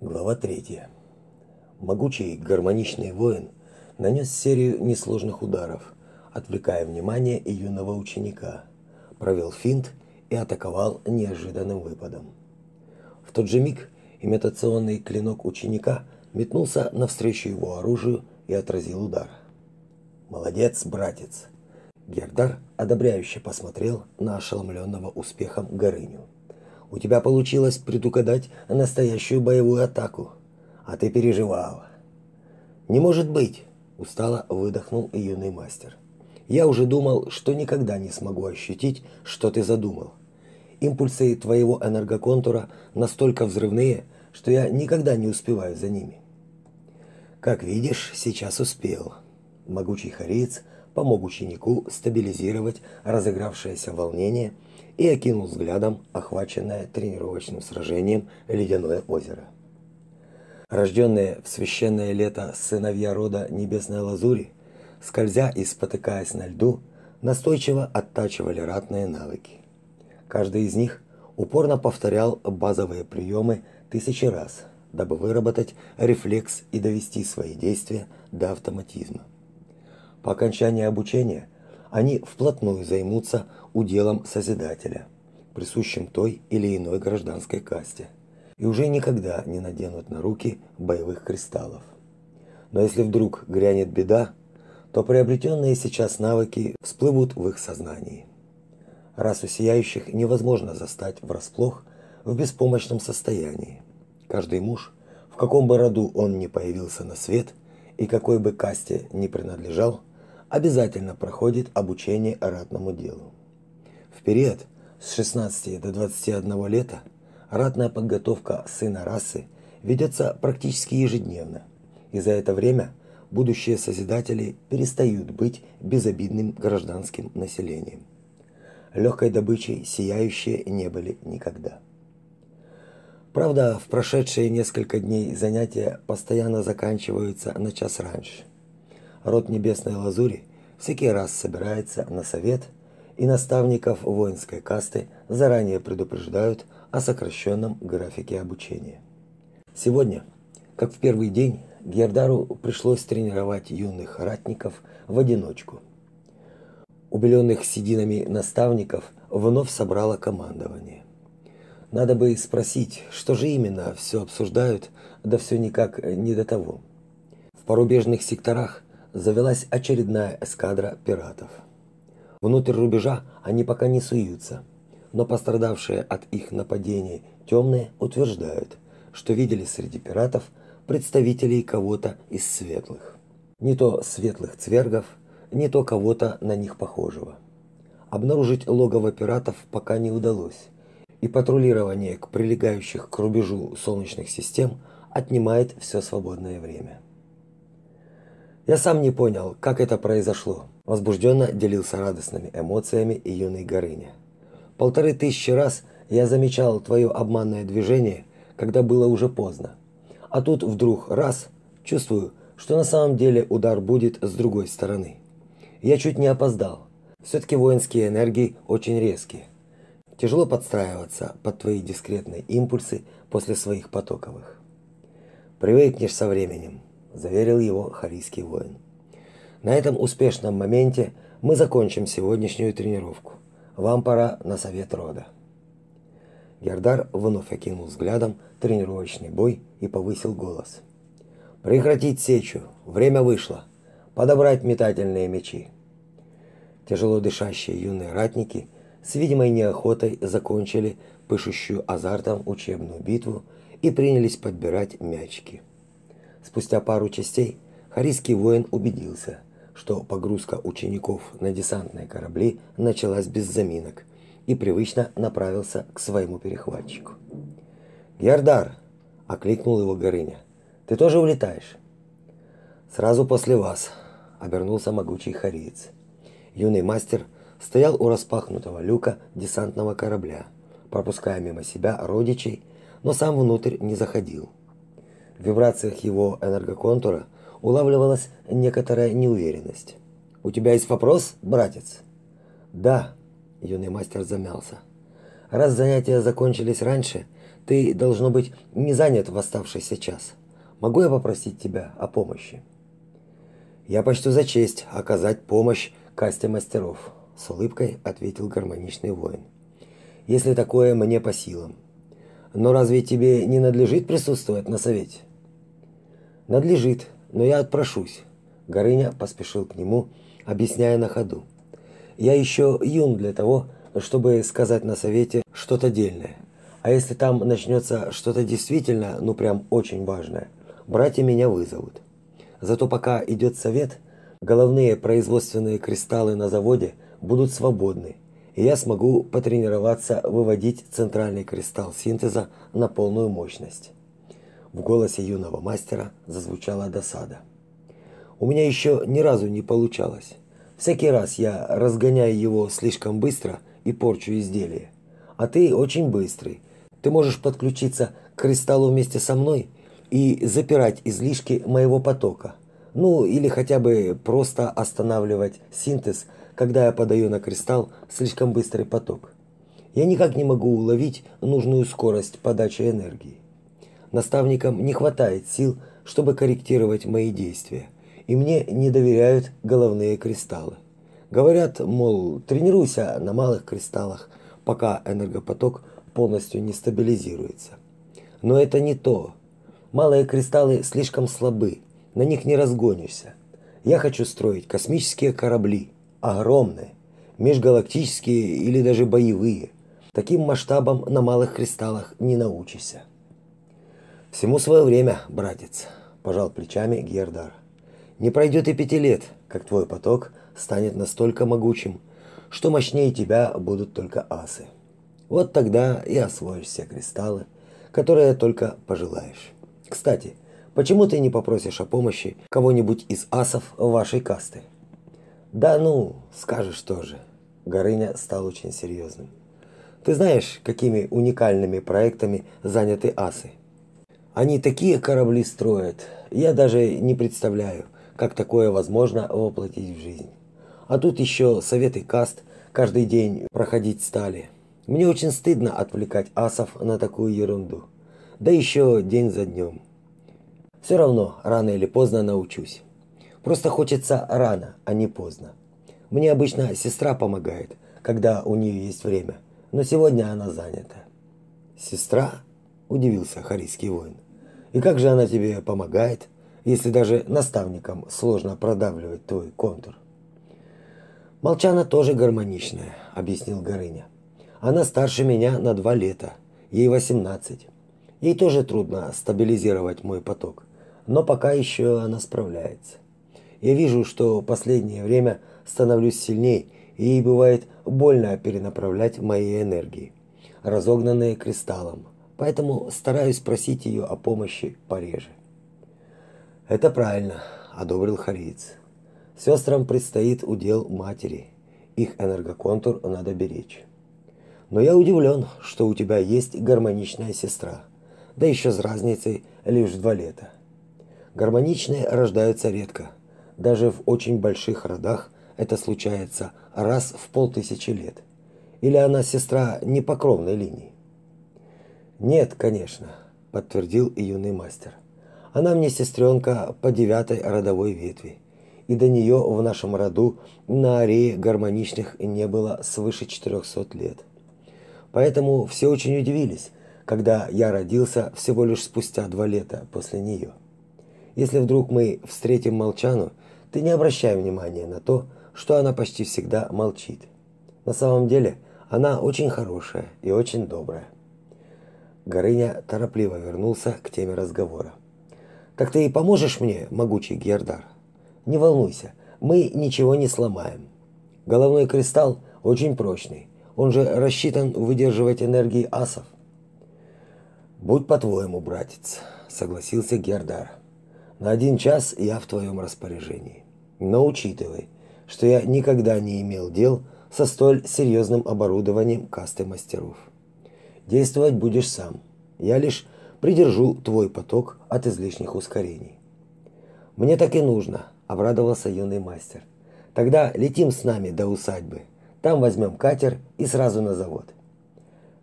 Глава 3. Могучий гармоничный воин нанес серию несложных ударов, отвлекая внимание юного ученика, провел финт и атаковал неожиданным выпадом. В тот же миг имитационный клинок ученика метнулся навстречу его оружию и отразил удар. Молодец, братец. Гердар одобряюще посмотрел на ошеломленного успехом Горыню. У тебя получилось предугадать настоящую боевую атаку, а ты переживал. Не может быть, устало выдохнул юный мастер. Я уже думал, что никогда не смогу ощутить, что ты задумал. Импульсы твоего энергоконтура настолько взрывные, что я никогда не успеваю за ними. Как видишь, сейчас успел. Могучий хариец помог ученику стабилизировать разыгравшееся волнение и окинул взглядом охваченное тренировочным сражением ледяное озеро. Рожденные в священное лето сыновья рода Небесной Лазури, скользя и спотыкаясь на льду, настойчиво оттачивали ратные навыки. Каждый из них упорно повторял базовые приемы тысячи раз, дабы выработать рефлекс и довести свои действия до автоматизма. По окончании обучения они вплотную займутся уделом Созидателя, присущим той или иной гражданской касте, и уже никогда не наденут на руки боевых кристаллов. Но если вдруг грянет беда, то приобретенные сейчас навыки всплывут в их сознании. Расу сияющих невозможно застать врасплох в беспомощном состоянии. Каждый муж, в каком бы роду он ни появился на свет и какой бы касте ни принадлежал, обязательно проходит обучение ратному делу. В период с 16 до 21 лета ратная подготовка сына расы ведется практически ежедневно, и за это время будущие созидатели перестают быть безобидным гражданским населением. Легкой добычей сияющие не были никогда. Правда, в прошедшие несколько дней занятия постоянно заканчиваются на час раньше. Род Небесной Лазури всякий раз собирается на совет, и наставников воинской касты заранее предупреждают о сокращенном графике обучения. Сегодня, как в первый день, Гердару пришлось тренировать юных ратников в одиночку. Убеленных сединами наставников вновь собрало командование. Надо бы спросить, что же именно все обсуждают, да все никак не до того. В порубежных секторах завелась очередная эскадра пиратов. Внутрь рубежа они пока не суются, но пострадавшие от их нападений темные утверждают, что видели среди пиратов представителей кого-то из светлых. Не то светлых цвергов, не то кого-то на них похожего. Обнаружить логово пиратов пока не удалось, и патрулирование к прилегающих к рубежу солнечных систем отнимает все свободное время. Я сам не понял, как это произошло. Возбужденно делился радостными эмоциями и юный Горыня. Полторы тысячи раз я замечал твое обманное движение, когда было уже поздно. А тут вдруг раз, чувствую, что на самом деле удар будет с другой стороны. Я чуть не опоздал. Все-таки воинские энергии очень резкие. Тяжело подстраиваться под твои дискретные импульсы после своих потоковых. Привыкнешь со временем, заверил его харийский воин. На этом успешном моменте мы закончим сегодняшнюю тренировку. Вам пора на совет рода. Гердар вновь окинул взглядом тренировочный бой и повысил голос. Прекратить сечу, время вышло. Подобрать метательные мечи. Тяжело дышащие юные ратники с видимой неохотой закончили пышущую азартом учебную битву и принялись подбирать мячики. Спустя пару частей харийский воин убедился, что погрузка учеников на десантные корабли началась без заминок, и привычно направился к своему перехватчику. "Ярдар", окликнул его Горыня. "Ты тоже улетаешь?" "Сразу после вас", обернулся могучий хариец. Юный мастер стоял у распахнутого люка десантного корабля, пропуская мимо себя родичей, но сам внутрь не заходил. В вибрациях его энергоконтура улавливалась некоторая неуверенность. У тебя есть вопрос, братец? Да, юный мастер замялся. Раз занятия закончились раньше, ты должно быть не занят в оставшийся час. Могу я попросить тебя о помощи? Я почту за честь оказать помощь касте мастеров, с улыбкой ответил гармоничный воин. Если такое мне по силам. Но разве тебе не надлежит присутствовать на совете? Надлежит, но я отпрошусь. Горыня поспешил к нему, объясняя на ходу. Я еще юн для того, чтобы сказать на совете что-то дельное. А если там начнется что-то действительно, ну прям очень важное, братья меня вызовут. Зато пока идет совет, головные производственные кристаллы на заводе будут свободны, и я смогу потренироваться выводить центральный кристалл синтеза на полную мощность. В голосе юного мастера зазвучала досада. У меня еще ни разу не получалось. Всякий раз я разгоняю его слишком быстро и порчу изделие. А ты очень быстрый. Ты можешь подключиться к кристаллу вместе со мной и запирать излишки моего потока. Ну, или хотя бы просто останавливать синтез, когда я подаю на кристалл слишком быстрый поток. Я никак не могу уловить нужную скорость подачи энергии. Наставникам не хватает сил, чтобы корректировать мои действия и мне не доверяют головные кристаллы. Говорят, мол, тренируйся на малых кристаллах, пока энергопоток полностью не стабилизируется. Но это не то. Малые кристаллы слишком слабы, на них не разгонишься. Я хочу строить космические корабли, огромные, межгалактические или даже боевые. Таким масштабом на малых кристаллах не научишься. Всему свое время, братец, пожал плечами Гердар. Не пройдет и пяти лет, как твой поток станет настолько могучим, что мощнее тебя будут только асы. Вот тогда и освоишь все кристаллы, которые только пожелаешь. Кстати, почему ты не попросишь о помощи кого-нибудь из асов вашей касты? Да ну, скажешь тоже. Горыня стал очень серьезным. Ты знаешь, какими уникальными проектами заняты асы? Они такие корабли строят, я даже не представляю, как такое возможно воплотить в жизнь. А тут еще советы каст каждый день проходить стали. Мне очень стыдно отвлекать асов на такую ерунду. Да еще день за днем. Все равно, рано или поздно научусь. Просто хочется рано, а не поздно. Мне обычно сестра помогает, когда у нее есть время, но сегодня она занята. Сестра? удивился харийский воин. И как же она тебе помогает? если даже наставникам сложно продавливать твой контур. Молчана тоже гармоничная, объяснил Горыня. Она старше меня на два лета, ей 18. Ей тоже трудно стабилизировать мой поток, но пока еще она справляется. Я вижу, что последнее время становлюсь сильнее, и ей бывает больно перенаправлять мои энергии, разогнанные кристаллом. Поэтому стараюсь просить ее о помощи пореже. Это правильно, одобрил Хариц. Сестрам предстоит удел матери. Их энергоконтур надо беречь. Но я удивлен, что у тебя есть гармоничная сестра, да еще с разницей лишь два лета. Гармоничные рождаются редко. Даже в очень больших родах это случается раз в полтысячи лет. Или она сестра не по кровной линии? Нет, конечно, подтвердил юный мастер. Она мне сестренка по девятой родовой ветви. И до нее в нашем роду на арее гармоничных не было свыше 400 лет. Поэтому все очень удивились, когда я родился всего лишь спустя два лета после нее. Если вдруг мы встретим Молчану, ты не обращай внимания на то, что она почти всегда молчит. На самом деле, она очень хорошая и очень добрая. Горыня торопливо вернулся к теме разговора. Так ты и поможешь мне, могучий Гердар? Не волнуйся, мы ничего не сломаем. Головной кристалл очень прочный. Он же рассчитан выдерживать энергии асов. Будь по-твоему, братец, согласился Гердар. На один час я в твоем распоряжении. Но учитывай, что я никогда не имел дел со столь серьезным оборудованием касты мастеров. Действовать будешь сам. Я лишь придержу твой поток от излишних ускорений. Мне так и нужно, обрадовался юный мастер. Тогда летим с нами до усадьбы. Там возьмем катер и сразу на завод.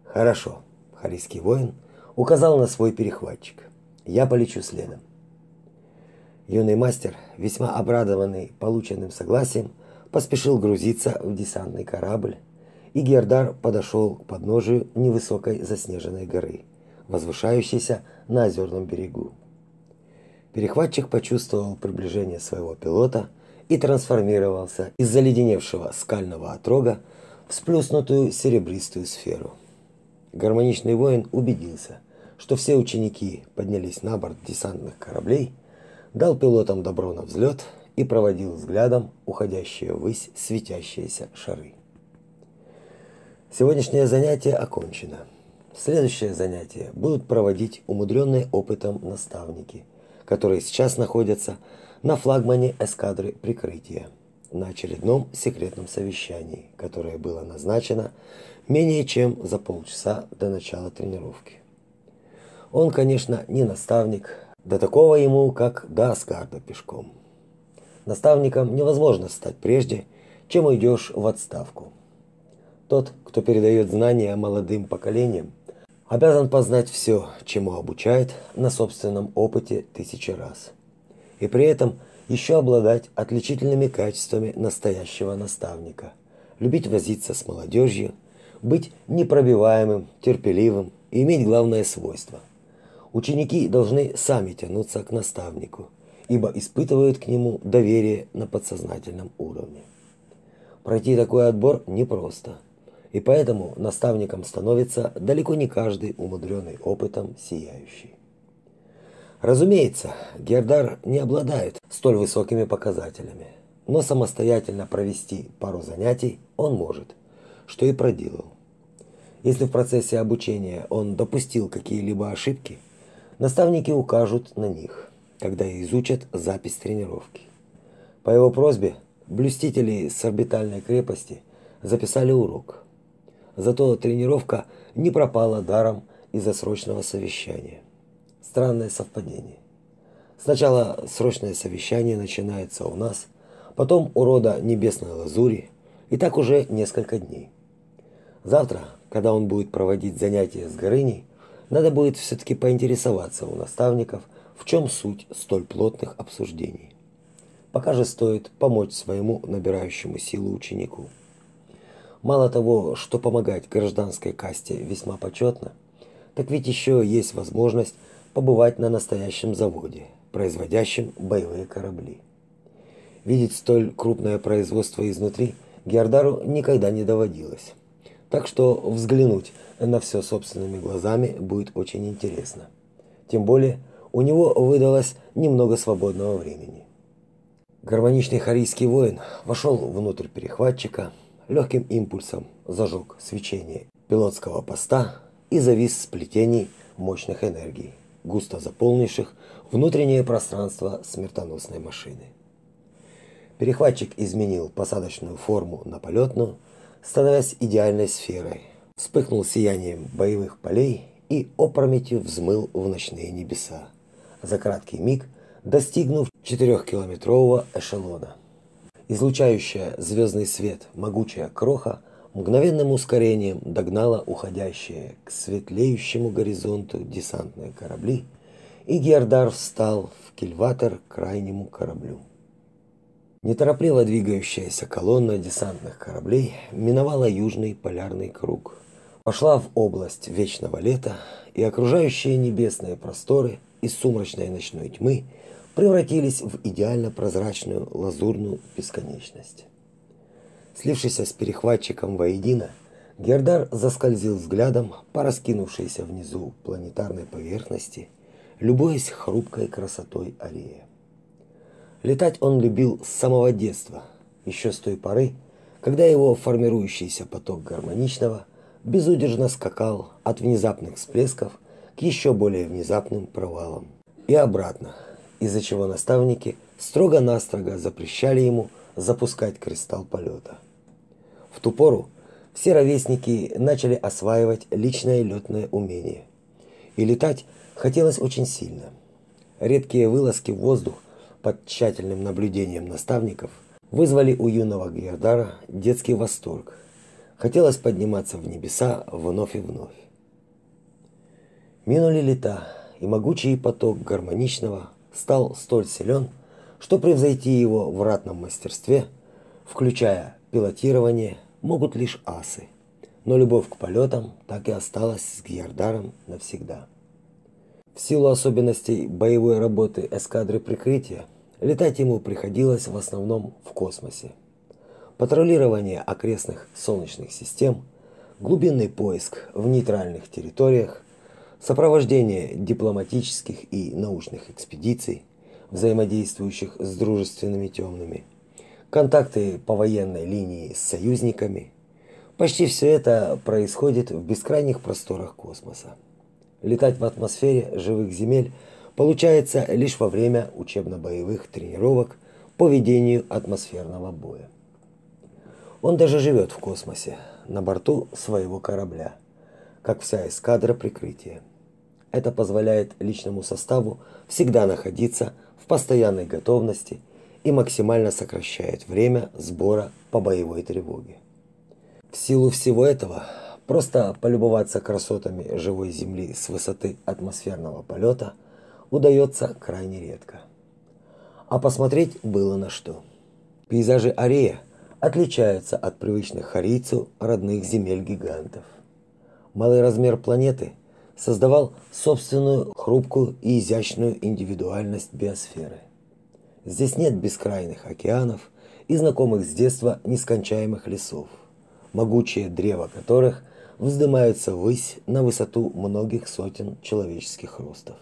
Хорошо. Харийский воин указал на свой перехватчик. Я полечу следом. Юный мастер, весьма обрадованный полученным согласием, поспешил грузиться в десантный корабль, и Гердар подошел к подножию невысокой заснеженной горы, возвышающейся на озерном берегу. Перехватчик почувствовал приближение своего пилота и трансформировался из заледеневшего скального отрога в сплюснутую серебристую сферу. Гармоничный воин убедился, что все ученики поднялись на борт десантных кораблей, дал пилотам добро на взлет и проводил взглядом уходящие ввысь светящиеся шары. Сегодняшнее занятие окончено. Следующее занятие будут проводить умудренные опытом наставники, которые сейчас находятся на флагмане эскадры прикрытия на очередном секретном совещании, которое было назначено менее чем за полчаса до начала тренировки. Он, конечно, не наставник, до такого ему, как до Аскарда пешком. Наставником невозможно стать прежде, чем уйдешь в отставку. Тот, кто передает знания молодым поколениям, обязан познать все, чему обучает на собственном опыте тысячи раз. И при этом еще обладать отличительными качествами настоящего наставника, любить возиться с молодежью, быть непробиваемым, терпеливым и иметь главное свойство. Ученики должны сами тянуться к наставнику, ибо испытывают к нему доверие на подсознательном уровне. Пройти такой отбор непросто, и поэтому наставником становится далеко не каждый умудренный опытом сияющий. Разумеется, Гердар не обладает столь высокими показателями, но самостоятельно провести пару занятий он может, что и проделал. Если в процессе обучения он допустил какие-либо ошибки, наставники укажут на них, когда изучат запись тренировки. По его просьбе блюстители с орбитальной крепости записали урок. Зато тренировка не пропала даром из-за срочного совещания. Странное совпадение. Сначала срочное совещание начинается у нас, потом у рода Небесной Лазури, и так уже несколько дней. Завтра, когда он будет проводить занятия с Горыней, надо будет все-таки поинтересоваться у наставников, в чем суть столь плотных обсуждений. Пока же стоит помочь своему набирающему силу ученику. Мало того, что помогать гражданской касте весьма почетно, так ведь еще есть возможность побывать на настоящем заводе, производящем боевые корабли. Видеть столь крупное производство изнутри Геордару никогда не доводилось. Так что взглянуть на все собственными глазами будет очень интересно. Тем более, у него выдалось немного свободного времени. Гармоничный харийский воин вошел внутрь перехватчика, легким импульсом зажег свечение пилотского поста и завис в сплетении мощных энергий, густо заполнивших внутреннее пространство смертоносной машины. Перехватчик изменил посадочную форму на полетную, становясь идеальной сферой, вспыхнул сиянием боевых полей и опрометью взмыл в ночные небеса, за краткий миг достигнув четырехкилометрового эшелона. Излучающая звездный свет могучая кроха мгновенным ускорением догнала уходящие к светлеющему горизонту десантные корабли, и Гердар встал в кильватер крайнему кораблю. Неторопливо двигающаяся колонна десантных кораблей миновала южный полярный круг, вошла в область вечного лета, и окружающие небесные просторы из сумрачной ночной тьмы превратились в идеально прозрачную лазурную бесконечность. Слившись с перехватчиком воедино, Гердар заскользил взглядом по раскинувшейся внизу планетарной поверхности, любуясь хрупкой красотой Арии. Летать он любил с самого детства, еще с той поры, когда его формирующийся поток гармоничного безудержно скакал от внезапных всплесков к еще более внезапным провалам и обратно, из-за чего наставники строго-настрого запрещали ему запускать кристалл полета. В ту пору все ровесники начали осваивать личное летное умение. И летать хотелось очень сильно. Редкие вылазки в воздух под тщательным наблюдением наставников вызвали у юного Гердара детский восторг. Хотелось подниматься в небеса вновь и вновь. Минули лета, и могучий поток гармоничного стал столь силен, что превзойти его в ратном мастерстве, включая пилотирование, могут лишь асы. Но любовь к полетам так и осталась с Гьярдаром навсегда. В силу особенностей боевой работы эскадры прикрытия, летать ему приходилось в основном в космосе. Патрулирование окрестных солнечных систем, глубинный поиск в нейтральных территориях, сопровождение дипломатических и научных экспедиций, взаимодействующих с дружественными темными, контакты по военной линии с союзниками. Почти все это происходит в бескрайних просторах космоса. Летать в атмосфере живых земель получается лишь во время учебно-боевых тренировок по ведению атмосферного боя. Он даже живет в космосе, на борту своего корабля, как вся эскадра прикрытия. Это позволяет личному составу всегда находиться в постоянной готовности и максимально сокращает время сбора по боевой тревоге. В силу всего этого, просто полюбоваться красотами живой земли с высоты атмосферного полета удается крайне редко. А посмотреть было на что. Пейзажи Арея отличаются от привычных харийцу родных земель гигантов. Малый размер планеты – создавал собственную хрупкую и изящную индивидуальность биосферы. Здесь нет бескрайних океанов и знакомых с детства нескончаемых лесов, могучие древа которых вздымаются ввысь на высоту многих сотен человеческих ростов.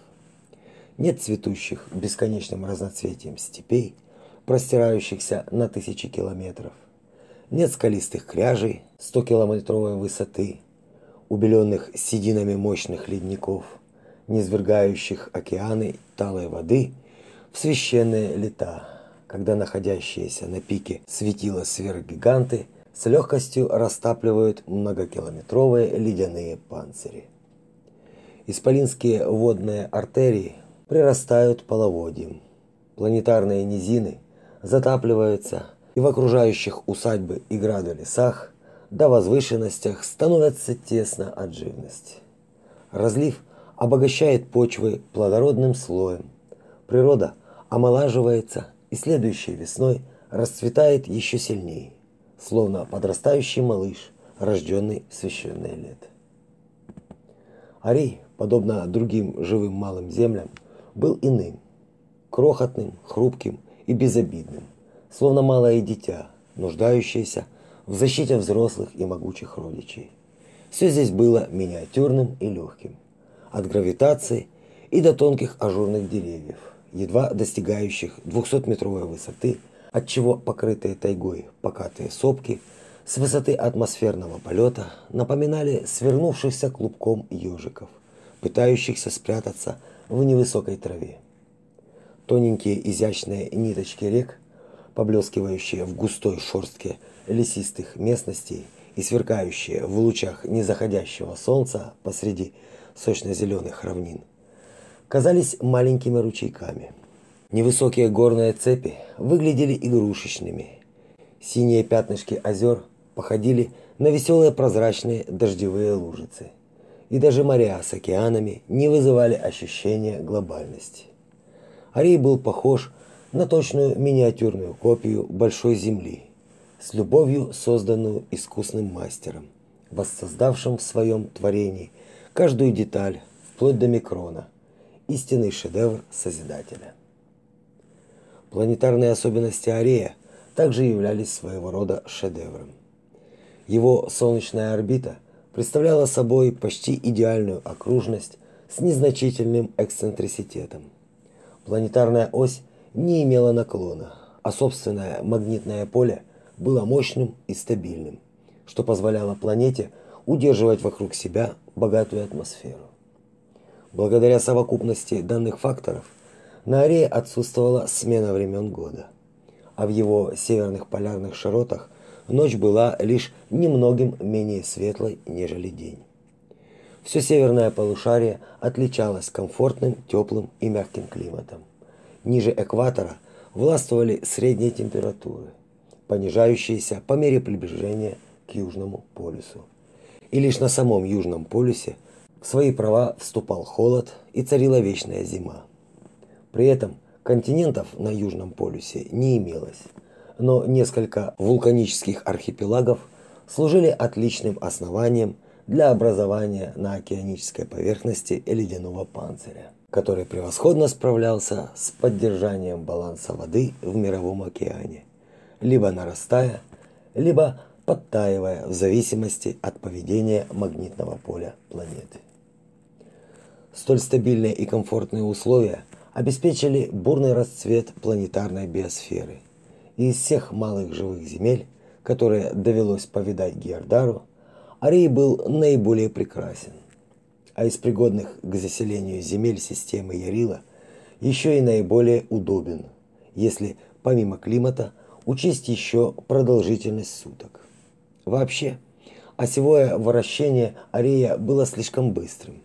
Нет цветущих бесконечным разноцветием степей, простирающихся на тысячи километров. Нет скалистых кряжей 100-километровой высоты, убеленных сединами мощных ледников, низвергающих океаны талой воды в священные лета, когда находящиеся на пике светила сверхгиганты с легкостью растапливают многокилометровые ледяные панцири. Исполинские водные артерии прирастают половодьем. Планетарные низины затапливаются, и в окружающих усадьбы и грады лесах до возвышенностях становится тесно от живности. Разлив обогащает почвы плодородным слоем. Природа омолаживается и следующей весной расцветает еще сильнее, словно подрастающий малыш, рожденный в священное лето. Арий, подобно другим живым малым землям, был иным, крохотным, хрупким и безобидным, словно малое дитя, нуждающееся в защите взрослых и могучих родичей. Все здесь было миниатюрным и легким, от гравитации и до тонких ажурных деревьев, едва достигающих 200-метровой высоты, от чего покрытые тайгой покатые сопки с высоты атмосферного полета напоминали свернувшихся клубком ежиков, пытающихся спрятаться в невысокой траве. Тоненькие изящные ниточки рек, поблескивающие в густой шорстке лесистых местностей и сверкающие в лучах незаходящего солнца посреди сочно-зеленых равнин, казались маленькими ручейками. Невысокие горные цепи выглядели игрушечными. Синие пятнышки озер походили на веселые прозрачные дождевые лужицы. И даже моря с океанами не вызывали ощущения глобальности. Арей был похож на точную миниатюрную копию большой земли – с любовью созданную искусным мастером, воссоздавшим в своем творении каждую деталь, вплоть до микрона, истинный шедевр Созидателя. Планетарные особенности Арея также являлись своего рода шедевром. Его солнечная орбита представляла собой почти идеальную окружность с незначительным эксцентриситетом. Планетарная ось не имела наклона, а собственное магнитное поле – было мощным и стабильным, что позволяло планете удерживать вокруг себя богатую атмосферу. Благодаря совокупности данных факторов на Арее отсутствовала смена времен года, а в его северных полярных широтах ночь была лишь немногим менее светлой, нежели день. Все северное полушарие отличалось комфортным, теплым и мягким климатом. Ниже экватора властвовали средние температуры – понижающиеся по мере приближения к Южному полюсу. И лишь на самом Южном полюсе в свои права вступал холод и царила вечная зима. При этом континентов на Южном полюсе не имелось, но несколько вулканических архипелагов служили отличным основанием для образования на океанической поверхности ледяного панциря, который превосходно справлялся с поддержанием баланса воды в мировом океане, либо нарастая, либо подтаивая в зависимости от поведения магнитного поля планеты. Столь стабильные и комфортные условия обеспечили бурный расцвет планетарной биосферы. И из всех малых живых земель, которые довелось повидать Геордару, Арий был наиболее прекрасен. А из пригодных к заселению земель системы Ярила еще и наиболее удобен, если помимо климата учесть еще продолжительность суток. Вообще, осевое вращение Арея было слишком быстрым.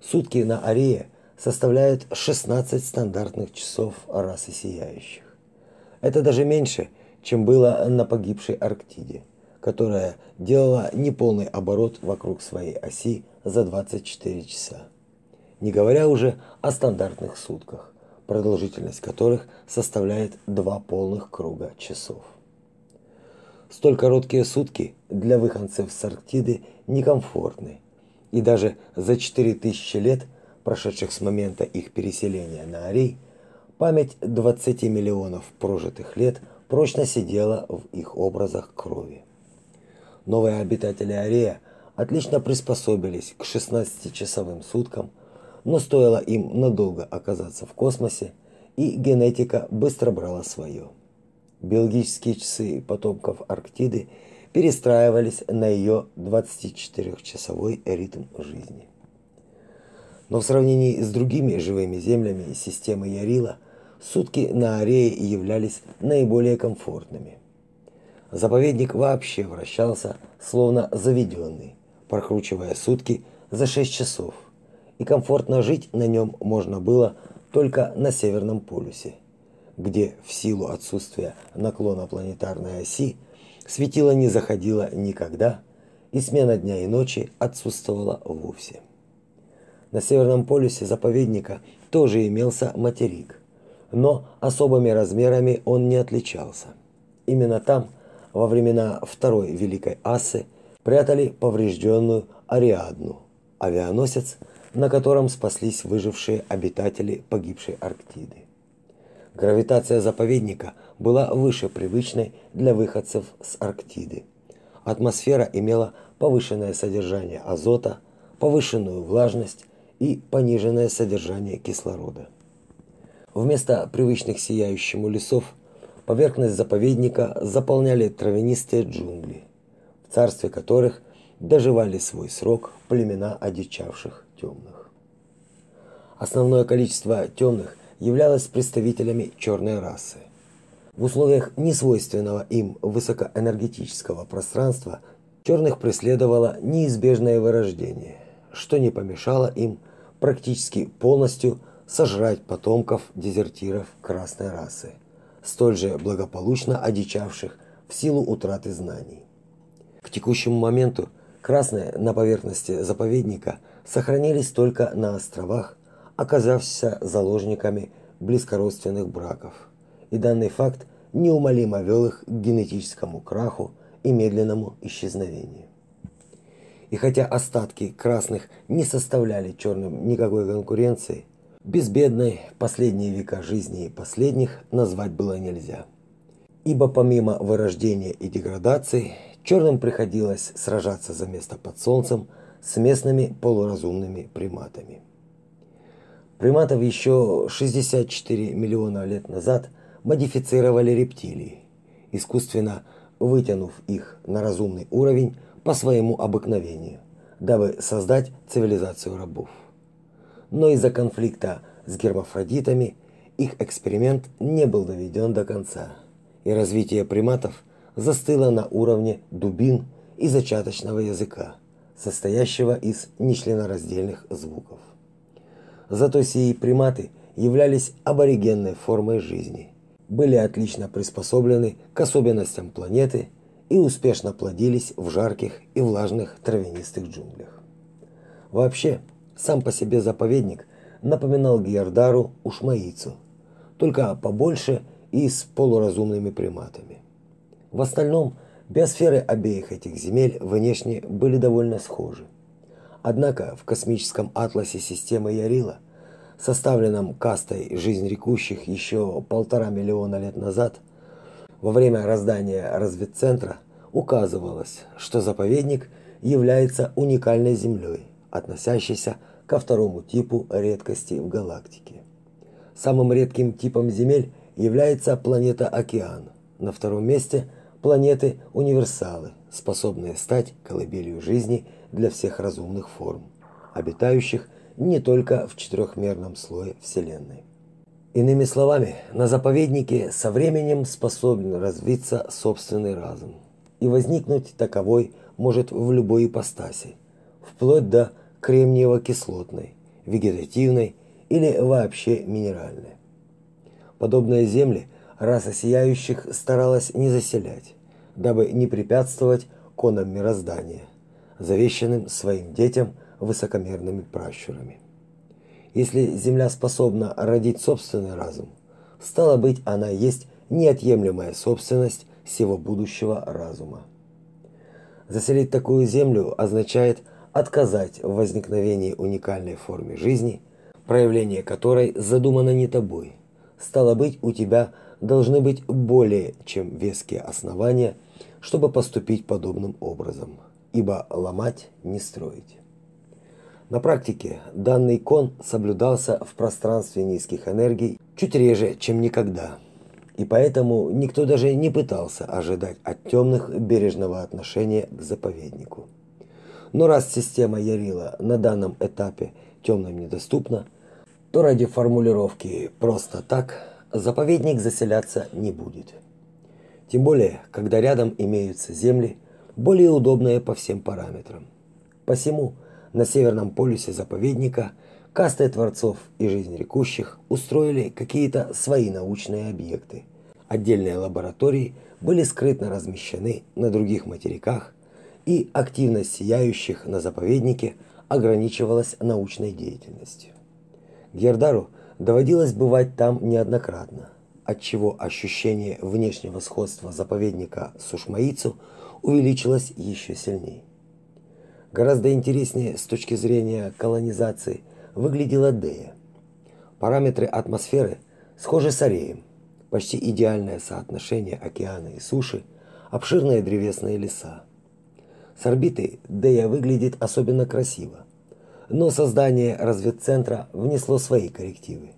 Сутки на Арее составляют 16 стандартных часов расы сияющих. Это даже меньше, чем было на погибшей Арктиде, которая делала неполный оборот вокруг своей оси за 24 часа. Не говоря уже о стандартных сутках, продолжительность которых составляет два полных круга часов. Столь короткие сутки для выходцев с Арктиды некомфортны, и даже за 4000 лет, прошедших с момента их переселения на Арей, память 20 миллионов прожитых лет прочно сидела в их образах крови. Новые обитатели Арея отлично приспособились к 16-часовым суткам, но стоило им надолго оказаться в космосе, и генетика быстро брала свое. Биологические часы потомков Арктиды – перестраивались на ее 24-часовой ритм жизни. Но в сравнении с другими живыми землями системы Ярила, сутки на Арее являлись наиболее комфортными. Заповедник вообще вращался, словно заведенный, прокручивая сутки за 6 часов, и комфортно жить на нем можно было только на Северном полюсе, где в силу отсутствия наклона планетарной оси Светило не заходило никогда, и смена дня и ночи отсутствовала вовсе. На северном полюсе заповедника тоже имелся материк, но особыми размерами он не отличался. Именно там, во времена Второй Великой Асы, прятали поврежденную Ариадну, авианосец, на котором спаслись выжившие обитатели погибшей Арктиды. Гравитация заповедника была выше привычной для выходцев с Арктиды. Атмосфера имела повышенное содержание азота, повышенную влажность и пониженное содержание кислорода. Вместо привычных сияющему лесов поверхность заповедника заполняли травянистые джунгли, в царстве которых доживали свой срок племена одичавших темных. Основное количество темных являлась представителями черной расы. В условиях несвойственного им высокоэнергетического пространства черных преследовало неизбежное вырождение, что не помешало им практически полностью сожрать потомков дезертиров красной расы, столь же благополучно одичавших в силу утраты знаний. К текущему моменту красные на поверхности заповедника сохранились только на островах, оказавшихся заложниками близкородственных браков. И данный факт неумолимо вел их к генетическому краху и медленному исчезновению. И хотя остатки красных не составляли черным никакой конкуренции, безбедной последние века жизни последних назвать было нельзя. Ибо помимо вырождения и деградации, черным приходилось сражаться за место под солнцем с местными полуразумными приматами. Приматов еще 64 миллиона лет назад модифицировали рептилии, искусственно вытянув их на разумный уровень по своему обыкновению, дабы создать цивилизацию рабов. Но из-за конфликта с гермафродитами их эксперимент не был доведен до конца, и развитие приматов застыло на уровне дубин и зачаточного языка, состоящего из нечленораздельных звуков. Зато сии приматы являлись аборигенной формой жизни, были отлично приспособлены к особенностям планеты и успешно плодились в жарких и влажных травянистых джунглях. Вообще, сам по себе заповедник напоминал Гиардару Ушмаицу, только побольше и с полуразумными приматами. В остальном биосферы обеих этих земель внешне были довольно схожи. Однако в космическом атласе системы Ярила, составленном кастой жизнерекущих еще полтора миллиона лет назад, во время раздания разведцентра указывалось, что заповедник является уникальной землей, относящейся ко второму типу редкости в галактике. Самым редким типом земель является планета Океан. На втором месте планеты универсалы, способные стать колыбелью жизни для всех разумных форм, обитающих не только в четырехмерном слое Вселенной. Иными словами, на заповеднике со временем способен развиться собственный разум, и возникнуть таковой может в любой ипостаси, вплоть до кремниево-кислотной, вегетативной или вообще минеральной. Подобные земли раса сияющих старалась не заселять, дабы не препятствовать конам мироздания, завещанным своим детям высокомерными пращурами. Если Земля способна родить собственный разум, стало быть, она есть неотъемлемая собственность всего будущего разума. Заселить такую землю означает отказать в возникновении уникальной формы жизни, проявление которой задумано не тобой. Стало быть, у тебя должны быть более чем веские основания, чтобы поступить подобным образом ибо ломать не строить. На практике данный кон соблюдался в пространстве низких энергий чуть реже, чем никогда. И поэтому никто даже не пытался ожидать от темных бережного отношения к заповеднику. Но раз система Ярила на данном этапе темным недоступна, то ради формулировки «просто так» заповедник заселяться не будет. Тем более, когда рядом имеются земли, более удобное по всем параметрам. Посему на северном полюсе заповедника касты творцов и жизнерекущих устроили какие-то свои научные объекты. Отдельные лаборатории были скрытно размещены на других материках, и активность сияющих на заповеднике ограничивалась научной деятельностью. Гердару доводилось бывать там неоднократно, отчего ощущение внешнего сходства заповедника с Ушмаицу – увеличилась еще сильнее. Гораздо интереснее с точки зрения колонизации выглядела Дея. Параметры атмосферы схожи с Ареем. Почти идеальное соотношение океана и суши, обширные древесные леса. С орбиты Дея выглядит особенно красиво, но создание разведцентра внесло свои коррективы.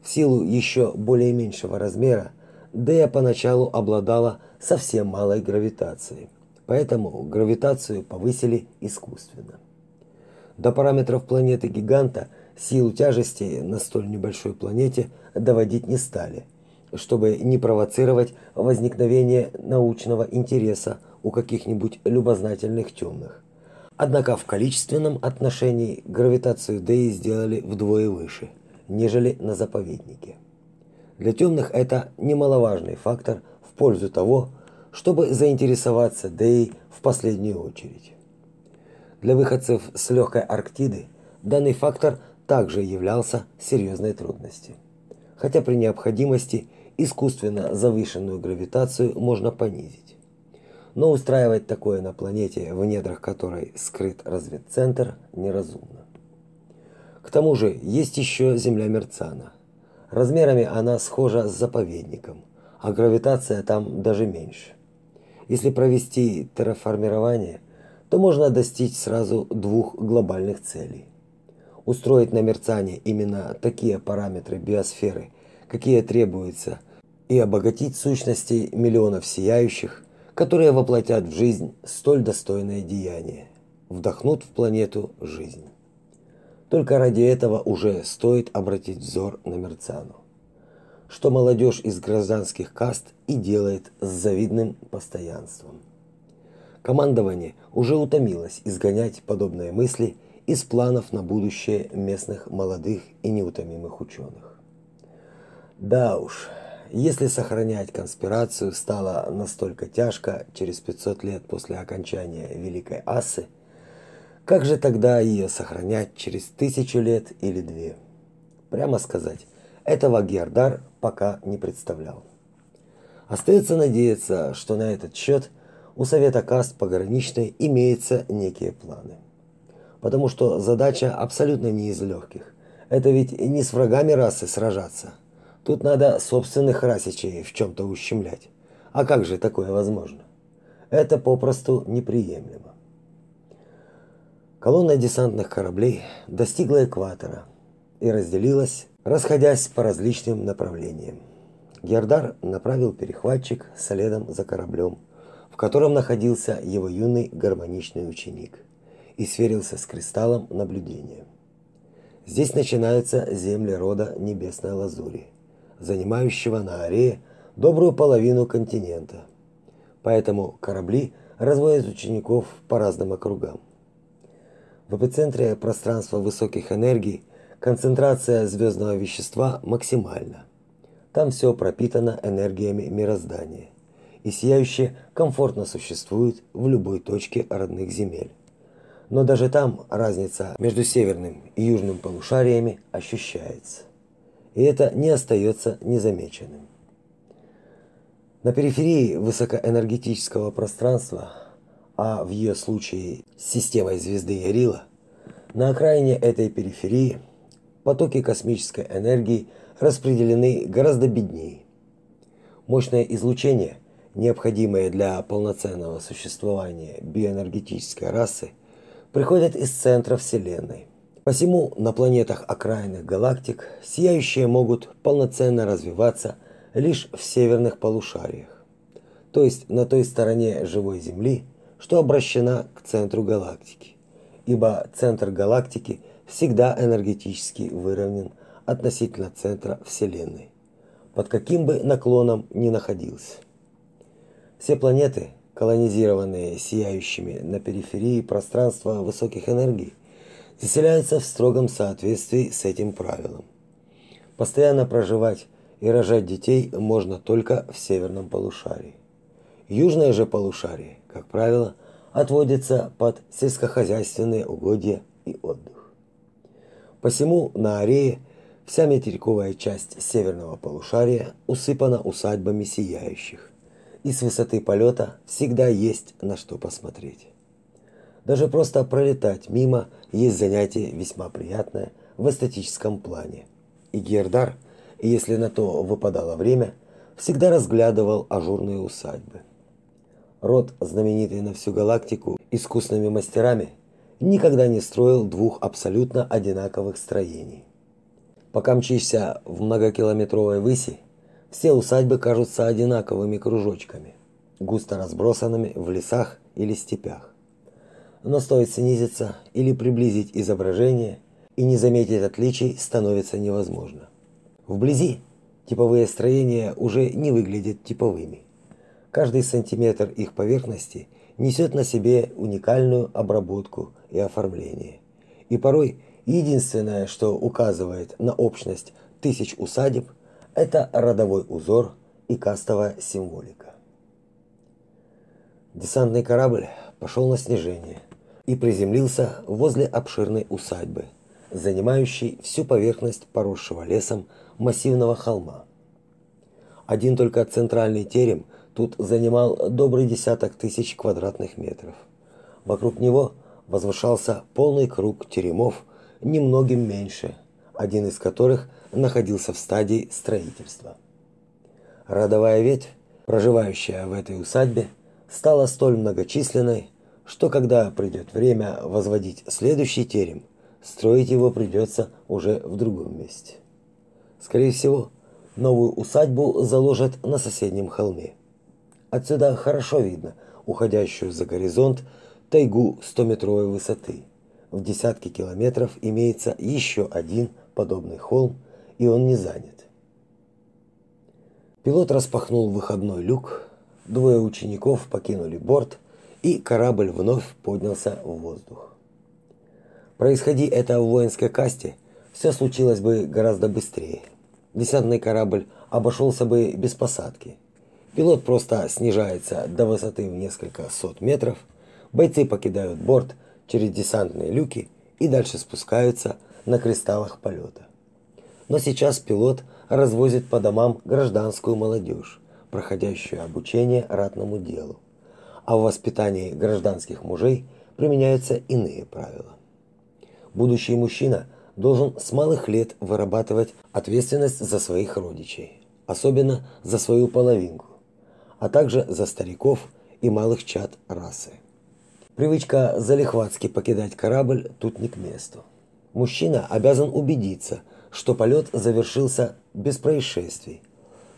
В силу еще более меньшего размера Дея поначалу обладала совсем малой гравитацией. Поэтому гравитацию повысили искусственно. До параметров планеты-гиганта силу тяжести на столь небольшой планете доводить не стали, чтобы не провоцировать возникновение научного интереса у каких-нибудь любознательных темных. Однако в количественном отношении гравитацию Деи сделали вдвое выше, нежели на заповеднике. Для темных это немаловажный фактор пользу того, чтобы заинтересоваться Дей в последнюю очередь. Для выходцев с легкой Арктиды данный фактор также являлся серьезной трудностью. Хотя при необходимости искусственно завышенную гравитацию можно понизить. Но устраивать такое на планете, в недрах которой скрыт разведцентр, неразумно. К тому же есть еще Земля Мерцана. Размерами она схожа с заповедником, а гравитация там даже меньше. Если провести терраформирование, то можно достичь сразу двух глобальных целей. Устроить на мерцание именно такие параметры биосферы, какие требуются, и обогатить сущности миллионов сияющих, которые воплотят в жизнь столь достойное деяние, вдохнут в планету жизнь. Только ради этого уже стоит обратить взор на Мерцану что молодежь из гражданских каст и делает с завидным постоянством. Командование уже утомилось изгонять подобные мысли из планов на будущее местных молодых и неутомимых ученых. Да уж, если сохранять конспирацию стало настолько тяжко через 500 лет после окончания Великой Ассы, Как же тогда ее сохранять через тысячу лет или две? Прямо сказать, этого Гердар пока не представлял. Остается надеяться, что на этот счет у Совета каст пограничной имеются некие планы. Потому что задача абсолютно не из легких. Это ведь не с врагами расы сражаться. Тут надо собственных расичей в чем-то ущемлять. А как же такое возможно? Это попросту неприемлемо. Колонна десантных кораблей достигла экватора и разделилась, расходясь по различным направлениям. Гердар направил перехватчик следом за кораблем, в котором находился его юный гармоничный ученик, и сверился с кристаллом наблюдения. Здесь начинаются земли рода Небесной Лазури, занимающего на Арее добрую половину континента. Поэтому корабли разводят учеников по разным округам. В эпицентре пространства высоких энергий концентрация звездного вещества максимальна. Там все пропитано энергиями мироздания, и сияющее комфортно существует в любой точке родных земель. Но даже там разница между северным и южным полушариями ощущается. И это не остается незамеченным. На периферии высокоэнергетического пространства, а в ее случае с системой звезды Ярила, на окраине этой периферии потоки космической энергии распределены гораздо беднее. Мощное излучение, необходимое для полноценного существования биоэнергетической расы, приходит из центра Вселенной. Посему на планетах окраинных галактик сияющие могут полноценно развиваться лишь в северных полушариях, то есть на той стороне живой Земли, что обращена к центру галактики, ибо центр галактики всегда энергетически выровнен относительно центра Вселенной, под каким бы наклоном ни находился. Все планеты, колонизированные сияющими на периферии пространства высоких энергий, заселяются в строгом соответствии с этим правилом. Постоянно проживать и рожать детей можно только в северном полушарии. Южное же полушарие, как правило, отводится под сельскохозяйственные угодья и отдых. Посему на Арее Вся материковая часть северного полушария усыпана усадьбами сияющих, и с высоты полета всегда есть на что посмотреть. Даже просто пролетать мимо есть занятие весьма приятное в эстетическом плане. И Гердар, если на то выпадало время, всегда разглядывал ажурные усадьбы. Род, знаменитый на всю галактику искусными мастерами, никогда не строил двух абсолютно одинаковых строений. Пока мчишься в многокилометровой выси, все усадьбы кажутся одинаковыми кружочками, густо разбросанными в лесах или степях. Но стоит снизиться или приблизить изображение, и не заметить отличий становится невозможно. Вблизи типовые строения уже не выглядят типовыми. Каждый сантиметр их поверхности несет на себе уникальную обработку и оформление. И порой Единственное, что указывает на общность тысяч усадеб, это родовой узор и кастовая символика. Десантный корабль пошел на снижение и приземлился возле обширной усадьбы, занимающей всю поверхность поросшего лесом массивного холма. Один только центральный терем тут занимал добрый десяток тысяч квадратных метров. Вокруг него возвышался полный круг теремов немногим меньше, один из которых находился в стадии строительства. Родовая ветвь, проживающая в этой усадьбе, стала столь многочисленной, что когда придет время возводить следующий терем, строить его придется уже в другом месте. Скорее всего, новую усадьбу заложат на соседнем холме. Отсюда хорошо видно уходящую за горизонт тайгу 100-метровой высоты – в десятки километров имеется еще один подобный холм, и он не занят. Пилот распахнул выходной люк, двое учеников покинули борт, и корабль вновь поднялся в воздух. Происходи это в воинской касте, все случилось бы гораздо быстрее. Десантный корабль обошелся бы без посадки. Пилот просто снижается до высоты в несколько сот метров, бойцы покидают борт – через десантные люки и дальше спускаются на кристаллах полета. Но сейчас пилот развозит по домам гражданскую молодежь, проходящую обучение ратному делу. А в воспитании гражданских мужей применяются иные правила. Будущий мужчина должен с малых лет вырабатывать ответственность за своих родичей, особенно за свою половинку, а также за стариков и малых чад расы. Привычка залихватски покидать корабль тут не к месту. Мужчина обязан убедиться, что полет завершился без происшествий,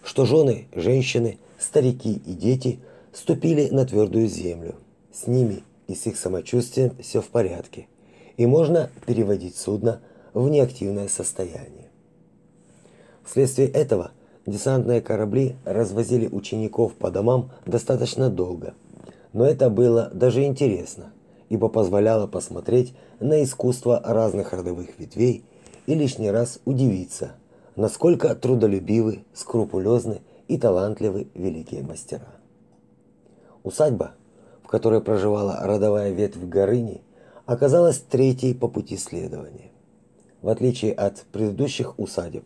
что жены, женщины, старики и дети ступили на твердую землю. С ними и с их самочувствием все в порядке, и можно переводить судно в неактивное состояние. Вследствие этого десантные корабли развозили учеников по домам достаточно долго, но это было даже интересно, ибо позволяло посмотреть на искусство разных родовых ветвей и лишний раз удивиться, насколько трудолюбивы, скрупулезны и талантливы великие мастера. Усадьба, в которой проживала родовая ветвь Горыни, оказалась третьей по пути следования. В отличие от предыдущих усадеб,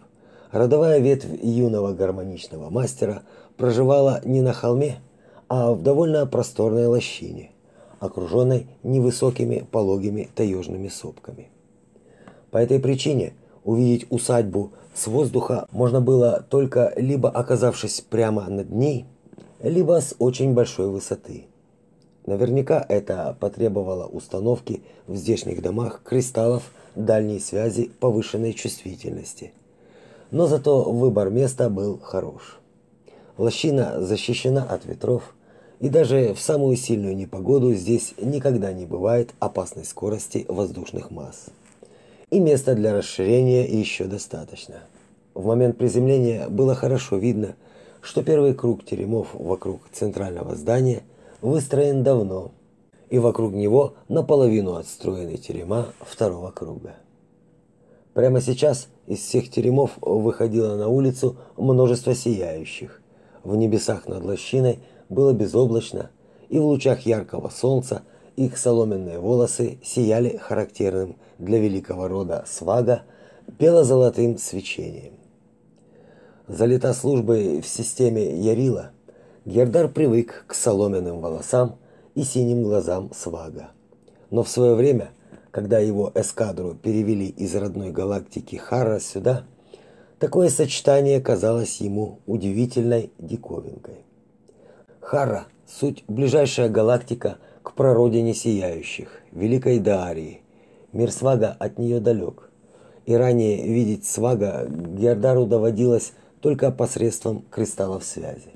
родовая ветвь юного гармоничного мастера проживала не на холме, а в довольно просторной лощине, окруженной невысокими пологими таежными сопками. По этой причине увидеть усадьбу с воздуха можно было только либо оказавшись прямо над ней, либо с очень большой высоты. Наверняка это потребовало установки в здешних домах кристаллов дальней связи повышенной чувствительности. Но зато выбор места был хорош. Лощина защищена от ветров, и даже в самую сильную непогоду здесь никогда не бывает опасной скорости воздушных масс и места для расширения еще достаточно. В момент приземления было хорошо видно, что первый круг теремов вокруг центрального здания выстроен давно, и вокруг него наполовину отстроены терема второго круга. Прямо сейчас из всех теремов выходило на улицу множество сияющих. В небесах над лощиной было безоблачно, и в лучах яркого солнца их соломенные волосы сияли характерным для великого рода свага бело-золотым свечением. За лета службы в системе Ярила Гердар привык к соломенным волосам и синим глазам свага. Но в свое время, когда его эскадру перевели из родной галактики Хара сюда, такое сочетание казалось ему удивительной диковинкой. Хара – суть ближайшая галактика к прародине сияющих, великой Дарии, Мир Свага от нее далек. И ранее видеть Свага Гердару доводилось только посредством кристаллов связи.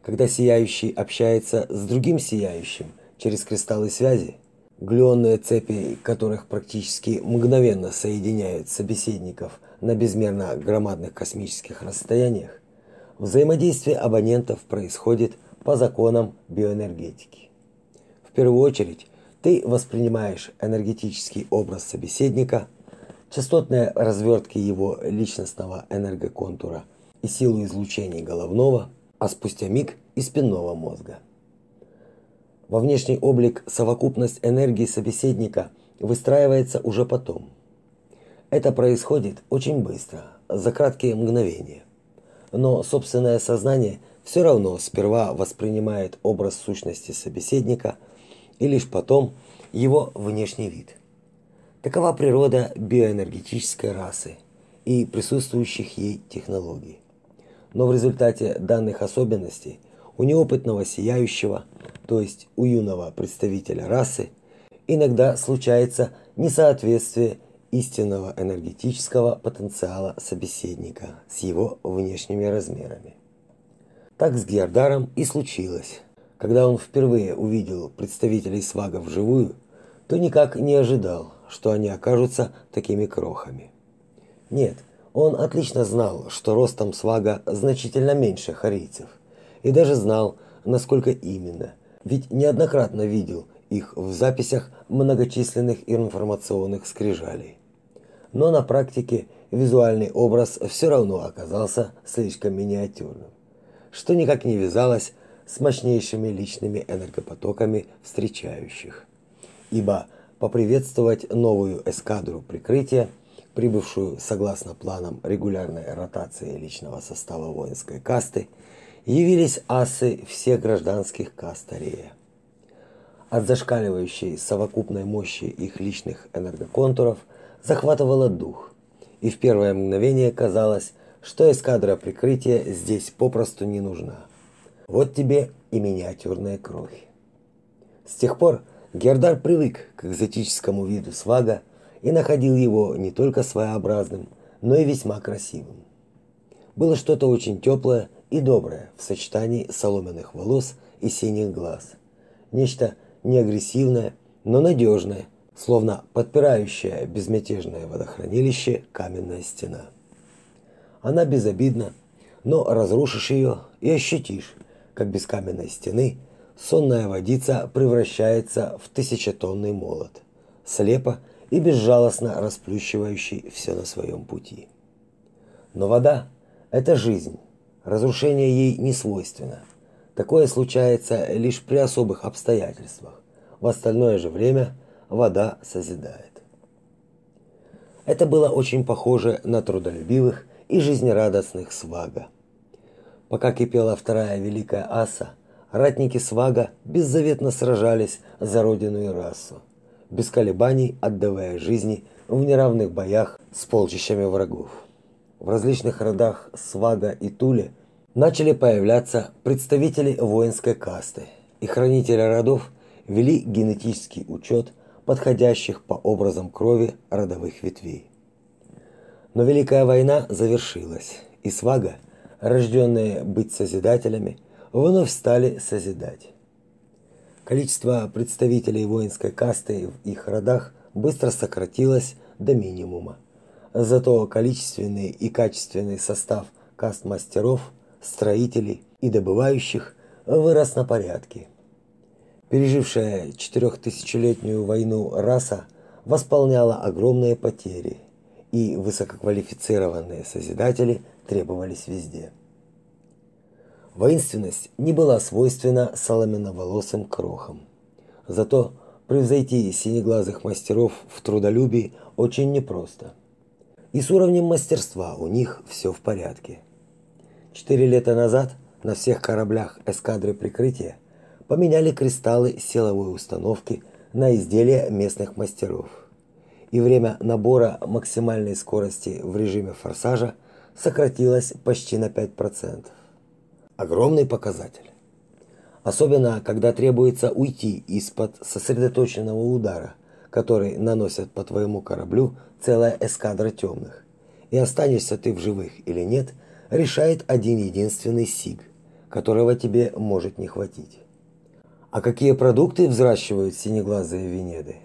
Когда сияющий общается с другим сияющим через кристаллы связи, глионные цепи которых практически мгновенно соединяют собеседников на безмерно громадных космических расстояниях, взаимодействие абонентов происходит по законам биоэнергетики. В первую очередь, ты воспринимаешь энергетический образ собеседника, частотные развертки его личностного энергоконтура и силу излучений головного, а спустя миг и спинного мозга. Во внешний облик совокупность энергии собеседника выстраивается уже потом. Это происходит очень быстро, за краткие мгновения. Но собственное сознание все равно сперва воспринимает образ сущности собеседника – и лишь потом его внешний вид. Такова природа биоэнергетической расы и присутствующих ей технологий. Но в результате данных особенностей у неопытного сияющего, то есть у юного представителя расы, иногда случается несоответствие истинного энергетического потенциала собеседника с его внешними размерами. Так с Гердаром и случилось, когда он впервые увидел представителей свага вживую, то никак не ожидал, что они окажутся такими крохами. Нет, он отлично знал, что ростом свага значительно меньше харийцев, и даже знал, насколько именно, ведь неоднократно видел их в записях многочисленных информационных скрижалей. Но на практике визуальный образ все равно оказался слишком миниатюрным, что никак не вязалось с мощнейшими личными энергопотоками встречающих. Ибо поприветствовать новую эскадру прикрытия, прибывшую согласно планам регулярной ротации личного состава воинской касты, явились асы всех гражданских каст Арея. От зашкаливающей совокупной мощи их личных энергоконтуров захватывало дух, и в первое мгновение казалось, что эскадра прикрытия здесь попросту не нужна. Вот тебе и миниатюрные крохи. С тех пор Гердар привык к экзотическому виду свага и находил его не только своеобразным, но и весьма красивым. Было что-то очень теплое и доброе в сочетании соломенных волос и синих глаз. Нечто не агрессивное, но надежное, словно подпирающая безмятежное водохранилище каменная стена. Она безобидна, но разрушишь ее и ощутишь, как без каменной стены сонная водица превращается в тысячетонный молот, слепо и безжалостно расплющивающий все на своем пути. Но вода – это жизнь, разрушение ей не свойственно. Такое случается лишь при особых обстоятельствах. В остальное же время вода созидает. Это было очень похоже на трудолюбивых и жизнерадостных свага. Пока кипела вторая великая аса, ратники свага беззаветно сражались за родину и расу, без колебаний отдавая жизни в неравных боях с полчищами врагов. В различных родах свага и тули начали появляться представители воинской касты, и хранители родов вели генетический учет подходящих по образам крови родовых ветвей. Но Великая война завершилась, и свага, рожденные быть созидателями, вновь стали созидать. Количество представителей воинской касты в их родах быстро сократилось до минимума. Зато количественный и качественный состав каст мастеров, строителей и добывающих вырос на порядки. Пережившая четырехтысячелетнюю войну раса восполняла огромные потери – и высококвалифицированные созидатели требовались везде. Воинственность не была свойственна соломенноволосым крохам. Зато превзойти синеглазых мастеров в трудолюбии очень непросто. И с уровнем мастерства у них все в порядке. Четыре лета назад на всех кораблях эскадры прикрытия поменяли кристаллы силовой установки на изделия местных мастеров – и время набора максимальной скорости в режиме форсажа сократилось почти на 5%. Огромный показатель. Особенно, когда требуется уйти из-под сосредоточенного удара, который наносят по твоему кораблю целая эскадра темных. И останешься ты в живых или нет, решает один единственный сиг, которого тебе может не хватить. А какие продукты взращивают синеглазые Венеды?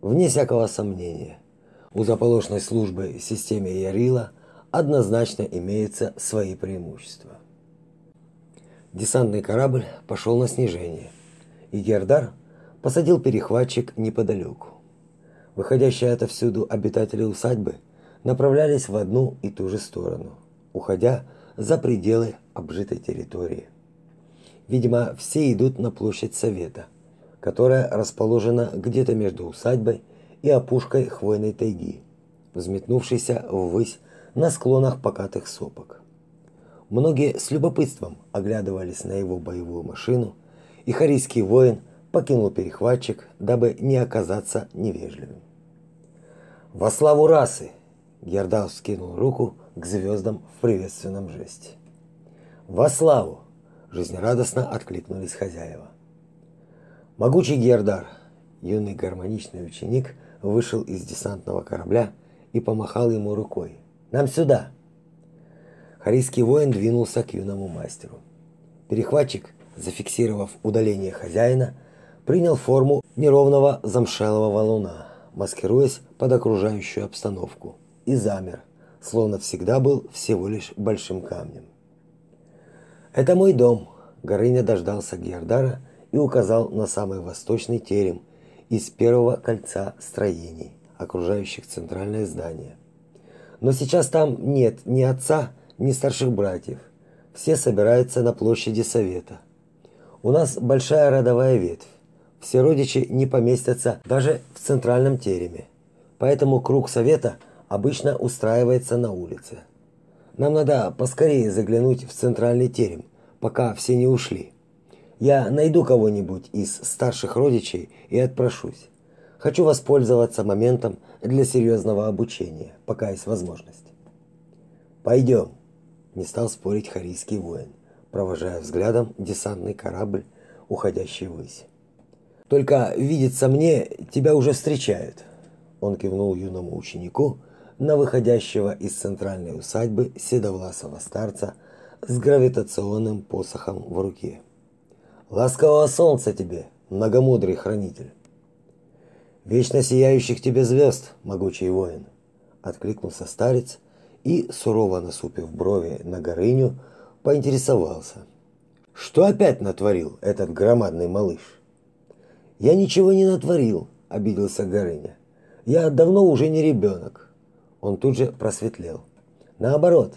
Вне всякого сомнения, у заполошной службы в системе Ярила однозначно имеются свои преимущества. Десантный корабль пошел на снижение, и Гердар посадил перехватчик неподалеку. Выходящие отовсюду обитатели усадьбы направлялись в одну и ту же сторону, уходя за пределы обжитой территории. Видимо, все идут на площадь Совета – которая расположена где-то между усадьбой и опушкой хвойной тайги, взметнувшейся ввысь на склонах покатых сопок. Многие с любопытством оглядывались на его боевую машину, и харийский воин покинул перехватчик, дабы не оказаться невежливым. «Во славу расы!» Гердал скинул руку к звездам в приветственном жесте. «Во славу!» жизнерадостно откликнулись хозяева. Могучий Гердар, юный гармоничный ученик, вышел из десантного корабля и помахал ему рукой. «Нам сюда!» Харийский воин двинулся к юному мастеру. Перехватчик, зафиксировав удаление хозяина, принял форму неровного замшелого валуна, маскируясь под окружающую обстановку, и замер, словно всегда был всего лишь большим камнем. «Это мой дом», — Горыня дождался Гердара и указал на самый восточный терем из первого кольца строений, окружающих центральное здание. Но сейчас там нет ни отца, ни старших братьев. Все собираются на площади совета. У нас большая родовая ветвь. Все родичи не поместятся даже в центральном тереме. Поэтому круг совета обычно устраивается на улице. Нам надо поскорее заглянуть в центральный терем, пока все не ушли. Я найду кого-нибудь из старших родичей и отпрошусь. Хочу воспользоваться моментом для серьезного обучения, пока есть возможность. Пойдем, не стал спорить харийский воин, провожая взглядом десантный корабль, уходящий ввысь. Только видится мне, тебя уже встречают. Он кивнул юному ученику на выходящего из центральной усадьбы седовласого старца с гравитационным посохом в руке. Ласкового солнца тебе, многомудрый хранитель. Вечно сияющих тебе звезд, могучий воин, откликнулся старец и сурово насупив брови на Горыню, поинтересовался: "Что опять натворил этот громадный малыш?" "Я ничего не натворил", обиделся Горыня. "Я давно уже не ребенок». Он тут же просветлел. "Наоборот,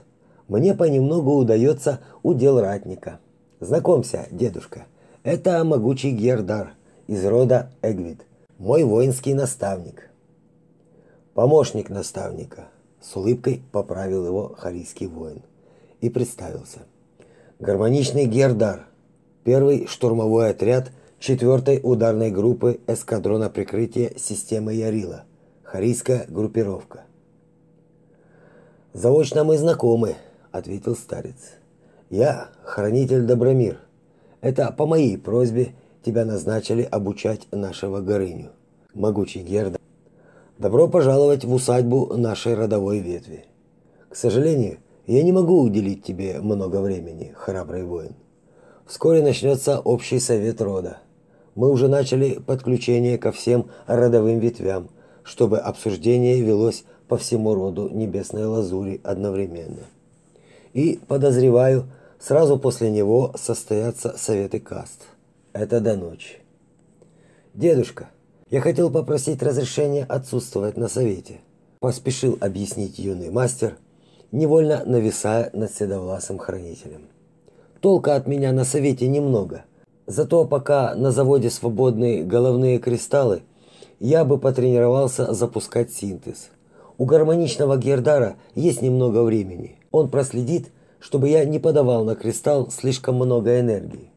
мне понемногу удается удел ратника. Знакомься, дедушка, это могучий Гердар из рода Эгвид, мой воинский наставник. Помощник наставника, с улыбкой поправил его харийский воин и представился. Гармоничный Гердар, первый штурмовой отряд 4-й ударной группы эскадрона прикрытия системы Ярила, харийская группировка. Заочно мы знакомы, ответил старец. Я хранитель Добромир это по моей просьбе тебя назначили обучать нашего Горыню. Могучий Герда. Добро пожаловать в усадьбу нашей родовой ветви. К сожалению, я не могу уделить тебе много времени, храбрый воин. Вскоре начнется общий совет рода. Мы уже начали подключение ко всем родовым ветвям, чтобы обсуждение велось по всему роду небесной лазури одновременно. И подозреваю, Сразу после него состоятся советы каст. Это до ночи. Дедушка, я хотел попросить разрешения отсутствовать на совете, поспешил объяснить юный мастер, невольно нависая над седовласым хранителем. Толка от меня на совете немного. Зато пока на заводе свободные головные кристаллы, я бы потренировался запускать синтез. У гармоничного Гердара есть немного времени. Он проследит, чтобы я не подавал на кристалл слишком много энергии.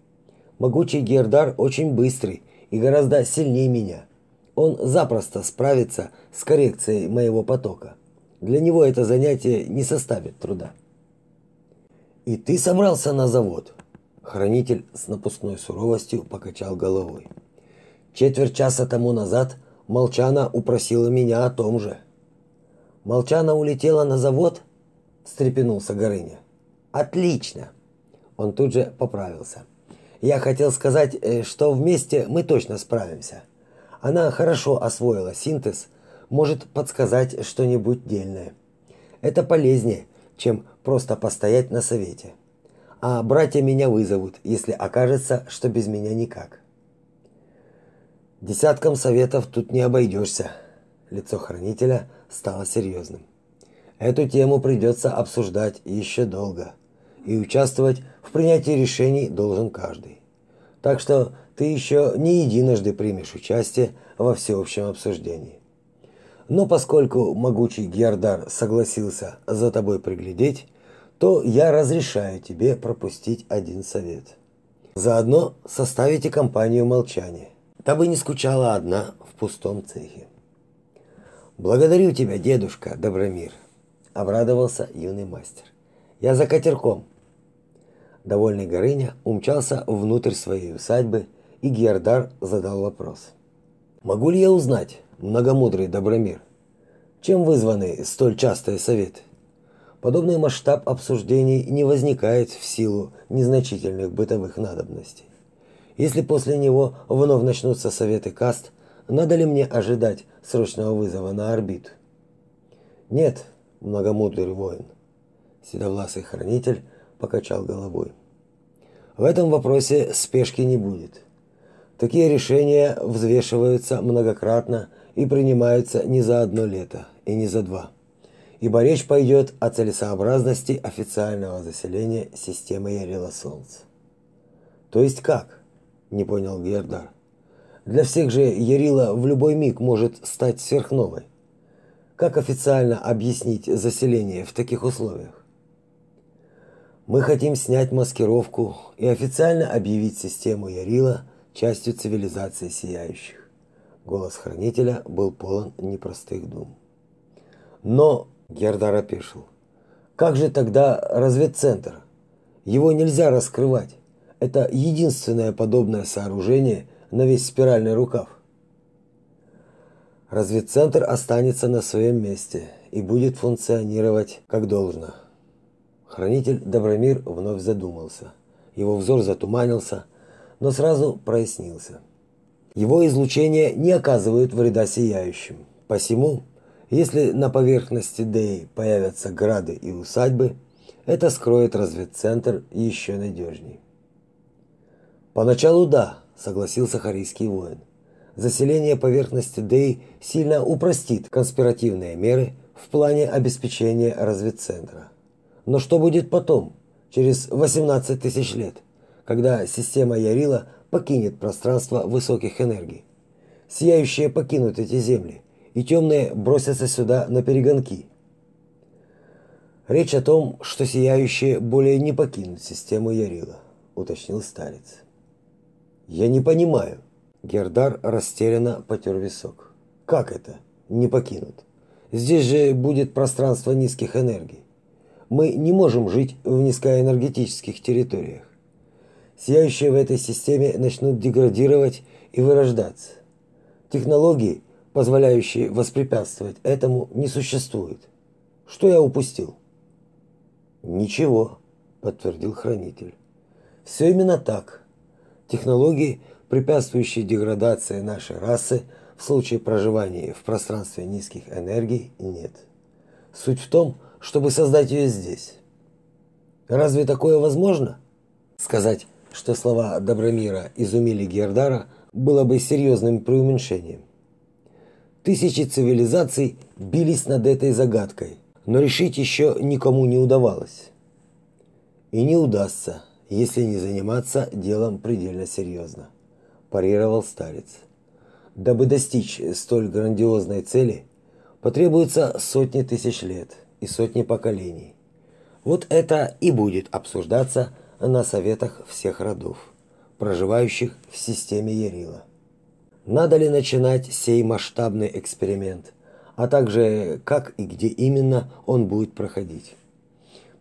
Могучий Гердар очень быстрый и гораздо сильнее меня. Он запросто справится с коррекцией моего потока. Для него это занятие не составит труда. И ты собрался на завод? Хранитель с напускной суровостью покачал головой. Четверть часа тому назад Молчана упросила меня о том же. Молчана улетела на завод? встрепенулся Горыня. Отлично. Он тут же поправился. Я хотел сказать, э, что вместе мы точно справимся. Она хорошо освоила синтез, может подсказать что-нибудь дельное. Это полезнее, чем просто постоять на совете. А братья меня вызовут, если окажется, что без меня никак. Десятком советов тут не обойдешься. Лицо хранителя стало серьезным. Эту тему придется обсуждать еще долго и участвовать в принятии решений должен каждый. Так что ты еще не единожды примешь участие во всеобщем обсуждении. Но поскольку могучий Гьярдар согласился за тобой приглядеть, то я разрешаю тебе пропустить один совет. Заодно составите компанию молчания, дабы не скучала одна в пустом цехе. Благодарю тебя, дедушка Добромир, обрадовался юный мастер. Я за катерком. Довольный Горыня умчался внутрь своей усадьбы, и Гердар задал вопрос. «Могу ли я узнать, многомудрый Добромир, чем вызваны столь частые советы? Подобный масштаб обсуждений не возникает в силу незначительных бытовых надобностей. Если после него вновь начнутся советы каст, надо ли мне ожидать срочного вызова на орбиту? Нет, многомудрый воин. Седовласый хранитель покачал головой. В этом вопросе спешки не будет. Такие решения взвешиваются многократно и принимаются не за одно лето и не за два. Ибо речь пойдет о целесообразности официального заселения системы Ярила Солнца. То есть как? Не понял Гердар. Для всех же Ярила в любой миг может стать сверхновой. Как официально объяснить заселение в таких условиях? Мы хотим снять маскировку и официально объявить систему Ярила частью цивилизации сияющих. Голос хранителя был полон непростых дум. Но Гердар опешил. Как же тогда разведцентр? Его нельзя раскрывать. Это единственное подобное сооружение на весь спиральный рукав. Разведцентр останется на своем месте и будет функционировать как должно. Хранитель Добромир вновь задумался. Его взор затуманился, но сразу прояснился. Его излучение не оказывает вреда сияющим. Посему, если на поверхности Деи появятся грады и усадьбы, это скроет разведцентр еще надежней. Поначалу да, согласился харийский воин. Заселение поверхности Дей сильно упростит конспиративные меры в плане обеспечения разведцентра. Но что будет потом, через 18 тысяч лет, когда система Ярила покинет пространство высоких энергий? Сияющие покинут эти земли, и темные бросятся сюда на перегонки. Речь о том, что сияющие более не покинут систему Ярила, уточнил старец. Я не понимаю. Гердар растерянно потер висок. Как это? Не покинут. Здесь же будет пространство низких энергий. Мы не можем жить в низкоэнергетических территориях. Сияющие в этой системе начнут деградировать и вырождаться. Технологии, позволяющие воспрепятствовать этому, не существует. Что я упустил? Ничего, подтвердил хранитель. Все именно так. Технологий, препятствующих деградации нашей расы в случае проживания в пространстве низких энергий, нет. Суть в том, чтобы создать ее здесь. Разве такое возможно? Сказать, что слова Добромира изумили Гердара, было бы серьезным преуменьшением. Тысячи цивилизаций бились над этой загадкой, но решить еще никому не удавалось. И не удастся, если не заниматься делом предельно серьезно, парировал старец. Дабы достичь столь грандиозной цели, потребуется сотни тысяч лет и сотни поколений. Вот это и будет обсуждаться на советах всех родов, проживающих в системе Ярила. Надо ли начинать сей масштабный эксперимент, а также как и где именно он будет проходить.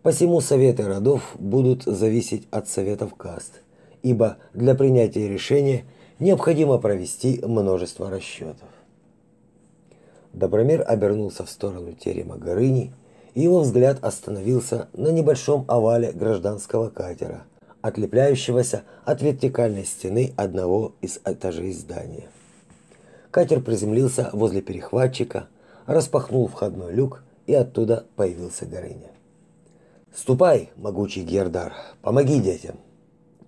Посему советы родов будут зависеть от советов каст, ибо для принятия решения необходимо провести множество расчетов. Добромир обернулся в сторону терема Горыни, его взгляд остановился на небольшом овале гражданского катера, отлепляющегося от вертикальной стены одного из этажей здания. Катер приземлился возле перехватчика, распахнул входной люк, и оттуда появился Горыня. Ступай, могучий Гердар, помоги детям.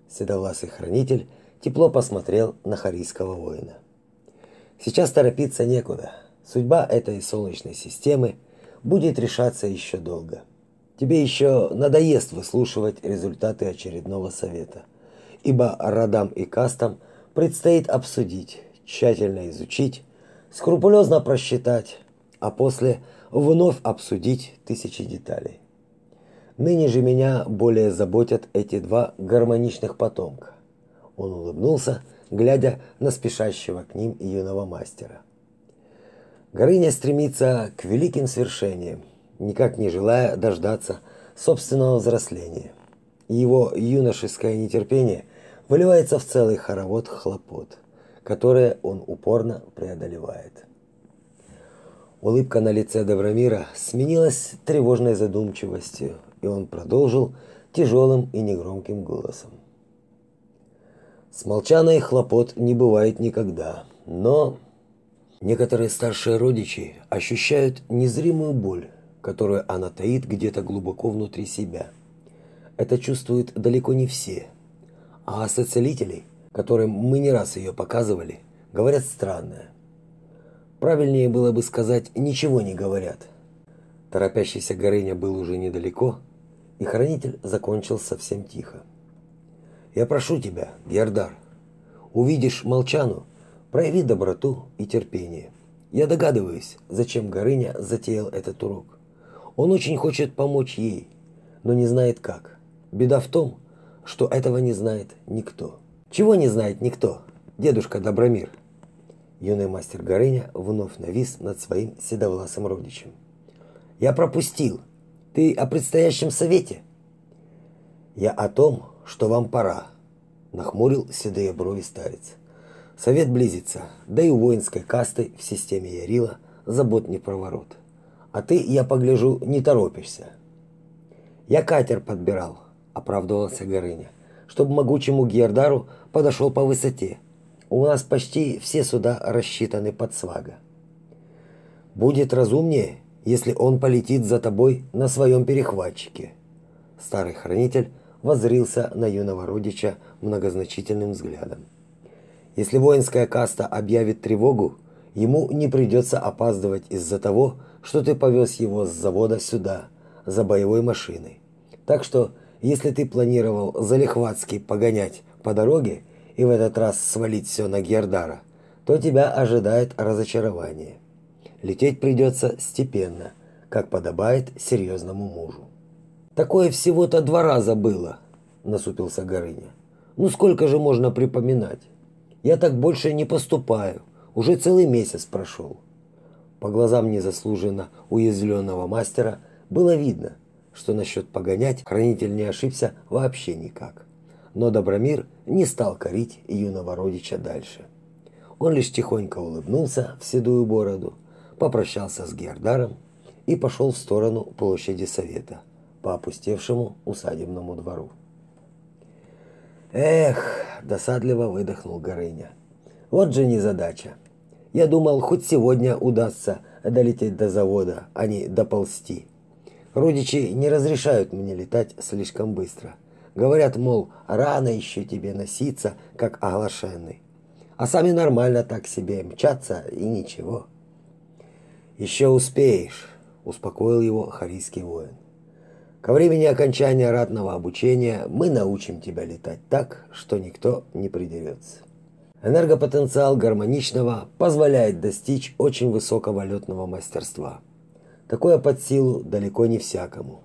Седовласый хранитель тепло посмотрел на харийского воина. Сейчас торопиться некуда. Судьба этой солнечной системы будет решаться еще долго. Тебе еще надоест выслушивать результаты очередного совета, ибо родам и кастам предстоит обсудить, тщательно изучить, скрупулезно просчитать, а после вновь обсудить тысячи деталей. Ныне же меня более заботят эти два гармоничных потомка. Он улыбнулся, глядя на спешащего к ним юного мастера. Горыня стремится к великим свершениям, никак не желая дождаться собственного взросления. Его юношеское нетерпение выливается в целый хоровод хлопот, которые он упорно преодолевает. Улыбка на лице Добромира сменилась тревожной задумчивостью, и он продолжил тяжелым и негромким голосом. С хлопот не бывает никогда, но некоторые старшие родичи ощущают незримую боль, которую она таит где-то глубоко внутри себя. Это чувствуют далеко не все, а соцелители, которым мы не раз ее показывали, говорят странное. Правильнее было бы сказать «ничего не говорят». Торопящийся Горыня был уже недалеко, и хранитель закончил совсем тихо. Я прошу тебя, Гердар, увидишь молчану, Прояви доброту и терпение. Я догадываюсь, зачем Горыня затеял этот урок. Он очень хочет помочь ей, но не знает как. Беда в том, что этого не знает никто. Чего не знает никто? Дедушка Добромир. Юный мастер Горыня вновь навис над своим седовласым родичем. Я пропустил. Ты о предстоящем совете? Я о том, что вам пора, нахмурил седые брови старец. Совет близится, да и у воинской касты в системе Ярила забот не проворот. А ты, я погляжу, не торопишься. Я катер подбирал, оправдывался Горыня, чтобы могучему Гердару подошел по высоте. У нас почти все суда рассчитаны под свага. Будет разумнее, если он полетит за тобой на своем перехватчике. Старый хранитель воззрился на юного родича многозначительным взглядом. Если воинская каста объявит тревогу, ему не придется опаздывать из-за того, что ты повез его с завода сюда за боевой машиной. Так что, если ты планировал залихватски погонять по дороге и в этот раз свалить все на Гердара, то тебя ожидает разочарование. Лететь придется степенно, как подобает серьезному мужу. Такое всего-то два раза было, насупился Горыня. Ну сколько же можно припоминать? Я так больше не поступаю. Уже целый месяц прошел. По глазам незаслуженно уязвленного мастера было видно, что насчет погонять хранитель не ошибся вообще никак. Но Добромир не стал корить юного родича дальше. Он лишь тихонько улыбнулся в седую бороду, попрощался с Гердаром и пошел в сторону площади Совета по опустевшему усадебному двору. Эх, досадливо выдохнул Горыня. Вот же незадача. Я думал, хоть сегодня удастся долететь до завода, а не доползти. Родичи не разрешают мне летать слишком быстро. Говорят, мол, рано еще тебе носиться, как оглашенный. А сами нормально так себе мчаться и ничего. Еще успеешь, успокоил его харийский воин. Ко времени окончания ратного обучения мы научим тебя летать так, что никто не придерется. Энергопотенциал гармоничного позволяет достичь очень высокого летного мастерства. Такое под силу далеко не всякому.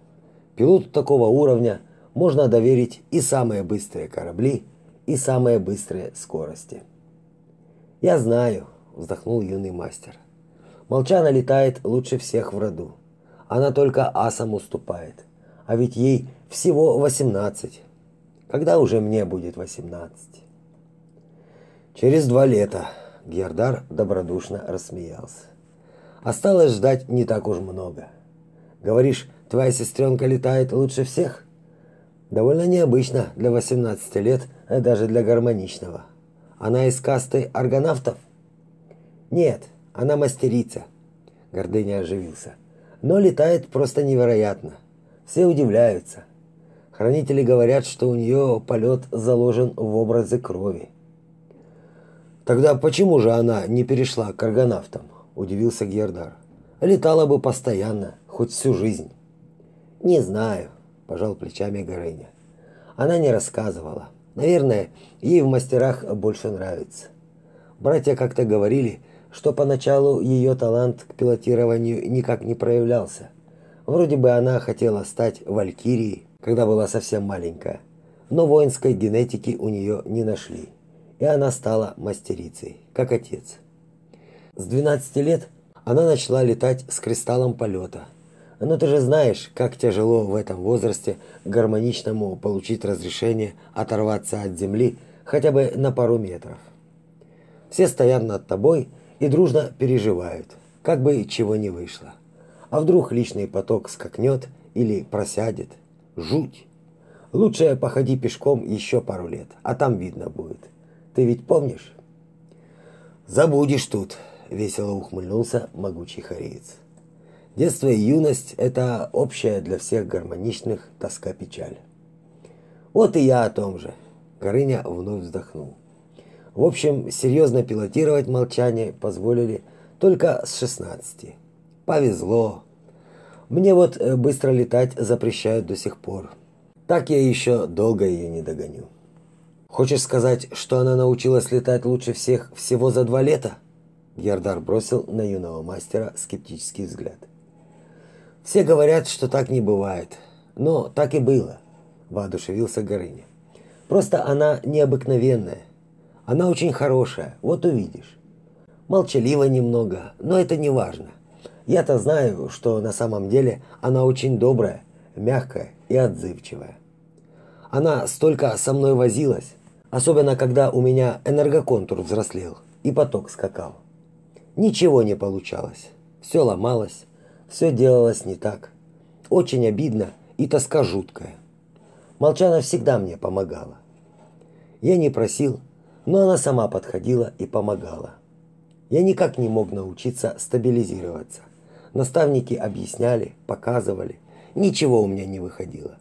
Пилоту такого уровня можно доверить и самые быстрые корабли, и самые быстрые скорости. Я знаю, вздохнул юный мастер. Молчана летает лучше всех в роду. Она только асам уступает а ведь ей всего 18. Когда уже мне будет 18? Через два лета Гердар добродушно рассмеялся. Осталось ждать не так уж много. Говоришь, твоя сестренка летает лучше всех? Довольно необычно для 18 лет, а даже для гармоничного. Она из касты аргонавтов? Нет, она мастерица. Гордыня оживился. Но летает просто невероятно. Все удивляются. Хранители говорят, что у нее полет заложен в образе крови. Тогда почему же она не перешла к аргонавтам? удивился Гердар. Летала бы постоянно, хоть всю жизнь. Не знаю, пожал плечами Горыня. Она не рассказывала. Наверное, ей в мастерах больше нравится. Братья как-то говорили, что поначалу ее талант к пилотированию никак не проявлялся. Вроде бы она хотела стать валькирией, когда была совсем маленькая, но воинской генетики у нее не нашли, и она стала мастерицей, как отец. С 12 лет она начала летать с кристаллом полета. Но ты же знаешь, как тяжело в этом возрасте гармоничному получить разрешение оторваться от земли хотя бы на пару метров. Все стоят над тобой и дружно переживают, как бы чего не вышло. А вдруг личный поток скакнет или просядет? Жуть. Лучше походи пешком еще пару лет, а там видно будет. Ты ведь помнишь? Забудешь тут, весело ухмыльнулся могучий хореец. Детство и юность это общая для всех гармоничных тоска-печаль. Вот и я о том же. Горыня вновь вздохнул. В общем, серьезно пилотировать молчание позволили только с 16. Повезло. Мне вот э, быстро летать запрещают до сих пор. Так я еще долго ее не догоню. Хочешь сказать, что она научилась летать лучше всех всего за два лета? Гердар бросил на юного мастера скептический взгляд. Все говорят, что так не бывает, но так и было, воодушевился Горыня. Просто она необыкновенная. Она очень хорошая, вот увидишь. Молчалива немного, но это не важно. Я-то знаю, что на самом деле она очень добрая, мягкая и отзывчивая. Она столько со мной возилась, особенно когда у меня энергоконтур взрослел и поток скакал. Ничего не получалось. Все ломалось, все делалось не так. Очень обидно и тоска жуткая. Молчана всегда мне помогала. Я не просил, но она сама подходила и помогала. Я никак не мог научиться стабилизироваться. Наставники объясняли, показывали, ничего у меня не выходило.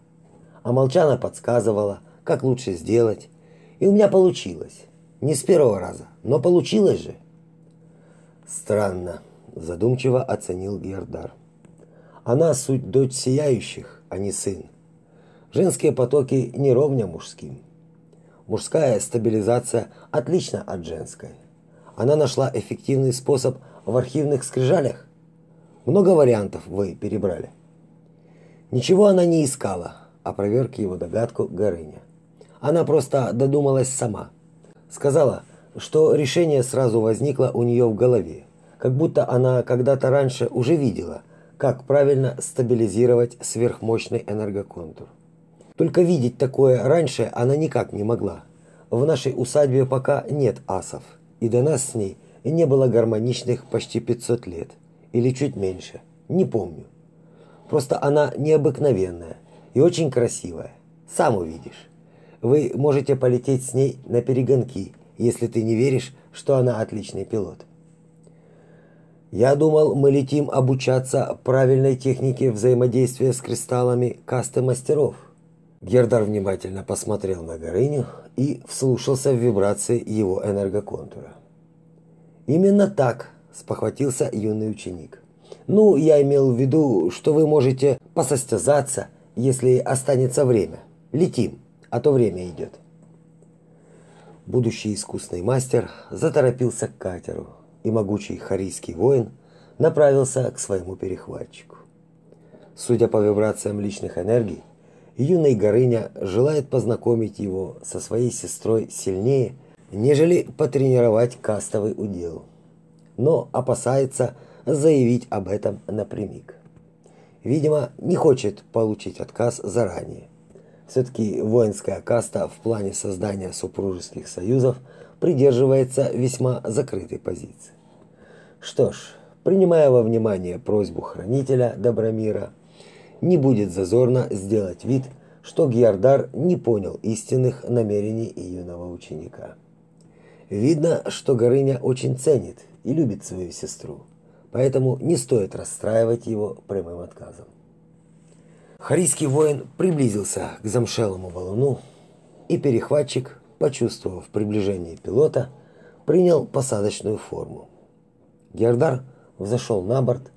А Молчана подсказывала, как лучше сделать, и у меня получилось. Не с первого раза, но получилось же. Странно, задумчиво оценил Гердар. Она суть дочь сияющих, а не сын. Женские потоки не ровня мужским. Мужская стабилизация отлична от женской. Она нашла эффективный способ в архивных скрижалях. Много вариантов вы перебрали. Ничего она не искала, опроверг его догадку Горыня. Она просто додумалась сама. Сказала, что решение сразу возникло у нее в голове, как будто она когда-то раньше уже видела, как правильно стабилизировать сверхмощный энергоконтур. Только видеть такое раньше она никак не могла. В нашей усадьбе пока нет асов, и до нас с ней не было гармоничных почти 500 лет, или чуть меньше, не помню. Просто она необыкновенная и очень красивая, сам увидишь. Вы можете полететь с ней на перегонки, если ты не веришь, что она отличный пилот. Я думал, мы летим обучаться правильной технике взаимодействия с кристаллами касты мастеров. Гердар внимательно посмотрел на Горыню и вслушался в вибрации его энергоконтура. Именно так, спохватился юный ученик. Ну, я имел в виду, что вы можете посостязаться, если останется время. Летим а то время идет. Будущий искусный мастер заторопился к катеру, и могучий харийский воин направился к своему перехватчику. Судя по вибрациям личных энергий, юный Горыня желает познакомить его со своей сестрой сильнее, нежели потренировать кастовый удел. Но опасается заявить об этом напрямик. Видимо, не хочет получить отказ заранее. Все-таки воинская каста в плане создания супружеских союзов придерживается весьма закрытой позиции. Что ж, принимая во внимание просьбу хранителя Добромира, не будет зазорно сделать вид, что Гьярдар не понял истинных намерений юного ученика. Видно, что Горыня очень ценит и любит свою сестру, поэтому не стоит расстраивать его прямым отказом. Харийский воин приблизился к замшелому валуну, и перехватчик, почувствовав приближение пилота, принял посадочную форму. Гердар взошел на борт,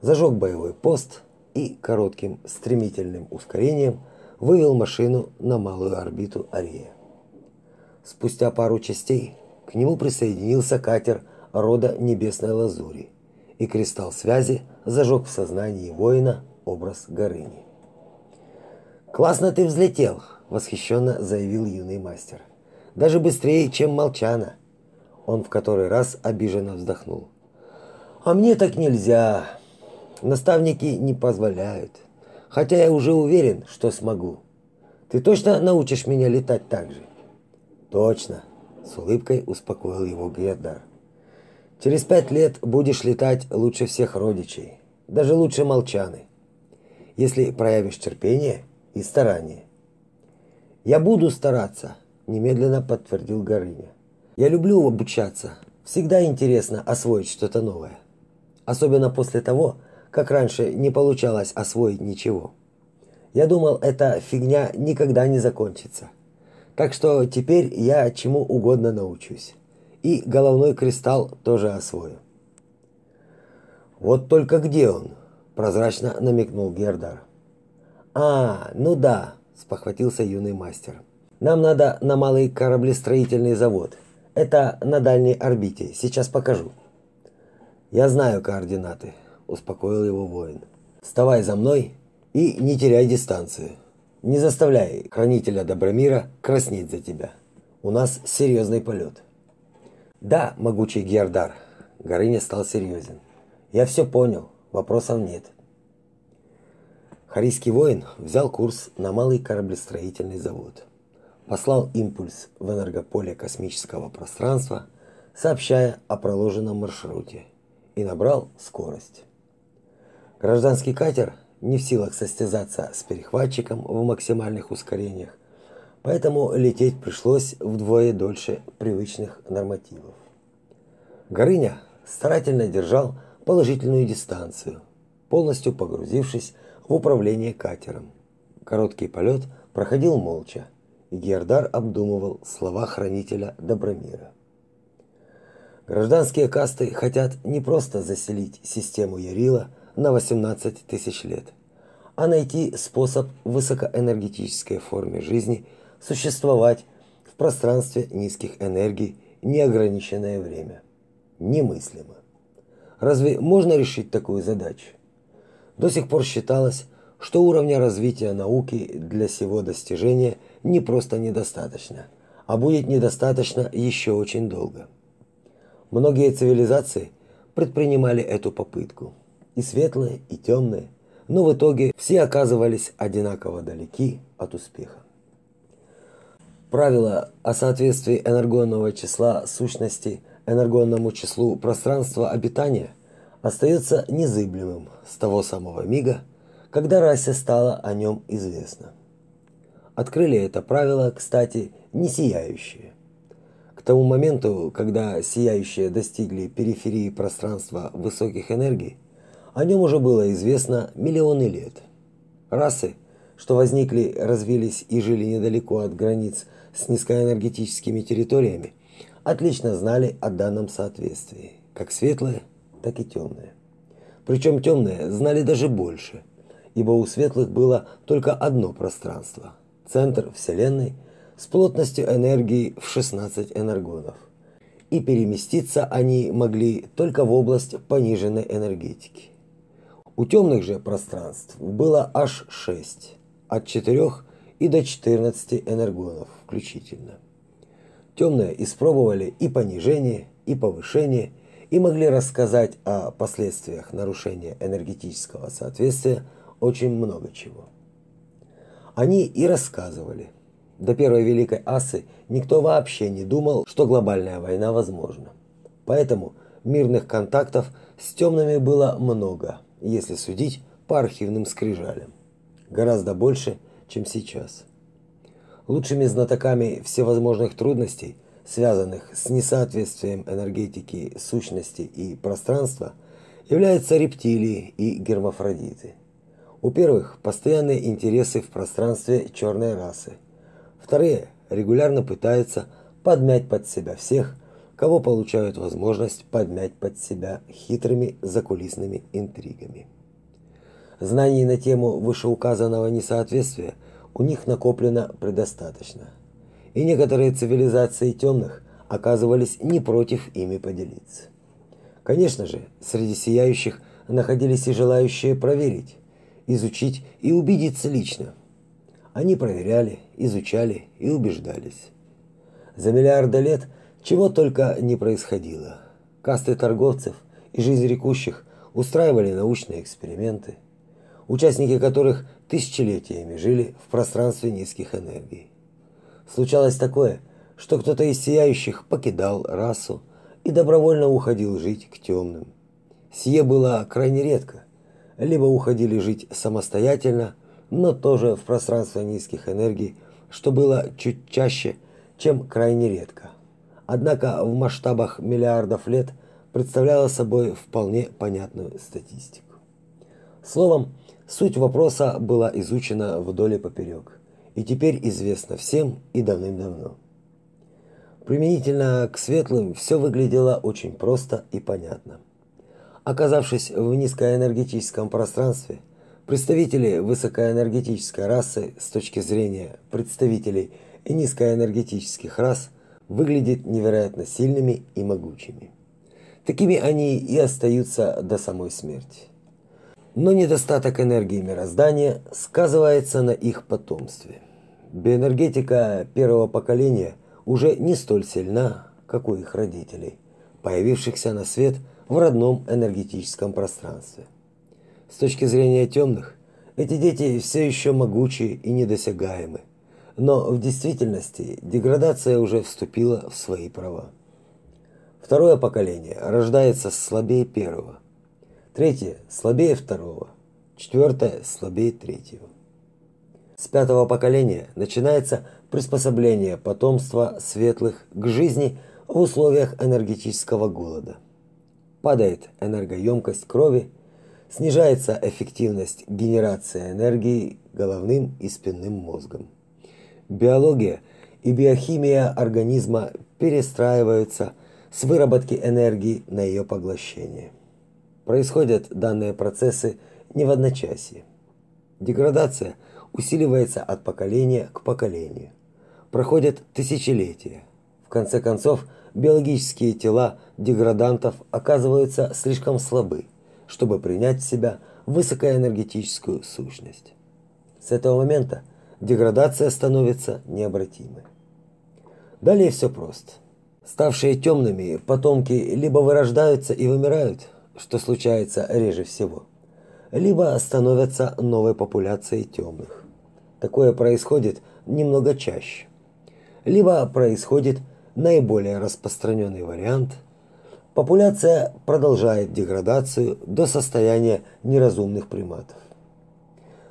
зажег боевой пост и коротким стремительным ускорением вывел машину на малую орбиту Ария. Спустя пару частей к нему присоединился катер рода Небесной Лазури, и кристалл связи зажег в сознании воина образ Горыни. Классно ты взлетел, восхищенно заявил юный мастер. Даже быстрее, чем Молчана. Он в который раз обиженно вздохнул. А мне так нельзя. Наставники не позволяют. Хотя я уже уверен, что смогу. Ты точно научишь меня летать так же? Точно, с улыбкой успокоил его Гердар. Через пять лет будешь летать лучше всех родичей, даже лучше Молчаны. Если проявишь терпение, и старание. Я буду стараться, немедленно подтвердил Горыня. Я люблю обучаться. Всегда интересно освоить что-то новое. Особенно после того, как раньше не получалось освоить ничего. Я думал, эта фигня никогда не закончится. Так что теперь я чему угодно научусь. И головной кристалл тоже освою. Вот только где он? прозрачно намекнул Гердар. А, ну да, спохватился юный мастер. Нам надо на малый кораблестроительный завод. Это на дальней орбите. Сейчас покажу. Я знаю координаты, успокоил его воин. Вставай за мной и не теряй дистанцию. Не заставляй хранителя Добромира краснеть за тебя. У нас серьезный полет. Да, могучий Гердар. Горыня стал серьезен. Я все понял, вопросов нет. Харийский воин взял курс на малый кораблестроительный завод. Послал импульс в энергополе космического пространства, сообщая о проложенном маршруте, и набрал скорость. Гражданский катер не в силах состязаться с перехватчиком в максимальных ускорениях, поэтому лететь пришлось вдвое дольше привычных нормативов. Горыня старательно держал положительную дистанцию, полностью погрузившись в управление катером. Короткий полет проходил молча, и Гердар обдумывал слова хранителя Добромира. Гражданские касты хотят не просто заселить систему Ярила на 18 тысяч лет, а найти способ в высокоэнергетической форме жизни существовать в пространстве низких энергий неограниченное время. Немыслимо. Разве можно решить такую задачу? До сих пор считалось, что уровня развития науки для сего достижения не просто недостаточно, а будет недостаточно еще очень долго. Многие цивилизации предпринимали эту попытку, и светлые, и темные, но в итоге все оказывались одинаково далеки от успеха. Правило о соответствии энергонного числа сущности энергонному числу пространства обитания – остается незыблемым с того самого мига, когда расе стало о нем известно. Открыли это правило, кстати, не сияющие. К тому моменту, когда сияющие достигли периферии пространства высоких энергий, о нем уже было известно миллионы лет. Расы, что возникли, развились и жили недалеко от границ с низкоэнергетическими территориями, отлично знали о данном соответствии, как светлые, так и темные. Причем темные знали даже больше, ибо у светлых было только одно пространство – центр Вселенной с плотностью энергии в 16 энергонов. И переместиться они могли только в область пониженной энергетики. У темных же пространств было аж 6, от 4 и до 14 энергонов включительно. Темные испробовали и понижение, и повышение – и могли рассказать о последствиях нарушения энергетического соответствия очень много чего. Они и рассказывали. До первой великой асы никто вообще не думал, что глобальная война возможна. Поэтому мирных контактов с темными было много, если судить по архивным скрижалям. Гораздо больше, чем сейчас. Лучшими знатоками всевозможных трудностей связанных с несоответствием энергетики сущности и пространства, являются рептилии и гермафродиты. У первых постоянные интересы в пространстве черной расы. Вторые регулярно пытаются подмять под себя всех, кого получают возможность подмять под себя хитрыми закулисными интригами. Знаний на тему вышеуказанного несоответствия у них накоплено предостаточно – и некоторые цивилизации темных оказывались не против ими поделиться. Конечно же, среди сияющих находились и желающие проверить, изучить и убедиться лично. Они проверяли, изучали и убеждались. За миллиарды лет чего только не происходило. Касты торговцев и жизнь рекущих устраивали научные эксперименты, участники которых тысячелетиями жили в пространстве низких энергий. Случалось такое, что кто-то из сияющих покидал расу и добровольно уходил жить к темным. Сие было крайне редко. Либо уходили жить самостоятельно, но тоже в пространство низких энергий, что было чуть чаще, чем крайне редко. Однако в масштабах миллиардов лет представляло собой вполне понятную статистику. Словом, суть вопроса была изучена вдоль и поперек и теперь известно всем и давным-давно. Применительно к светлым все выглядело очень просто и понятно. Оказавшись в низкоэнергетическом пространстве, представители высокоэнергетической расы с точки зрения представителей и низкоэнергетических рас выглядят невероятно сильными и могучими. Такими они и остаются до самой смерти. Но недостаток энергии мироздания сказывается на их потомстве. Биоэнергетика первого поколения уже не столь сильна, как у их родителей, появившихся на свет в родном энергетическом пространстве. С точки зрения темных, эти дети все еще могучи и недосягаемы, но в действительности деградация уже вступила в свои права. Второе поколение рождается слабее первого. Третье слабее второго. Четвертое слабее третьего. С пятого поколения начинается приспособление потомства светлых к жизни в условиях энергетического голода. Падает энергоемкость крови, снижается эффективность генерации энергии головным и спинным мозгом. Биология и биохимия организма перестраиваются с выработки энергии на ее поглощение. Происходят данные процессы не в одночасье. Деградация усиливается от поколения к поколению. Проходят тысячелетия. В конце концов, биологические тела деградантов оказываются слишком слабы, чтобы принять в себя высокоэнергетическую сущность. С этого момента деградация становится необратимой. Далее все просто. Ставшие темными потомки либо вырождаются и вымирают, что случается реже всего, либо становятся новой популяцией темных. Такое происходит немного чаще. Либо происходит наиболее распространенный вариант. Популяция продолжает деградацию до состояния неразумных приматов.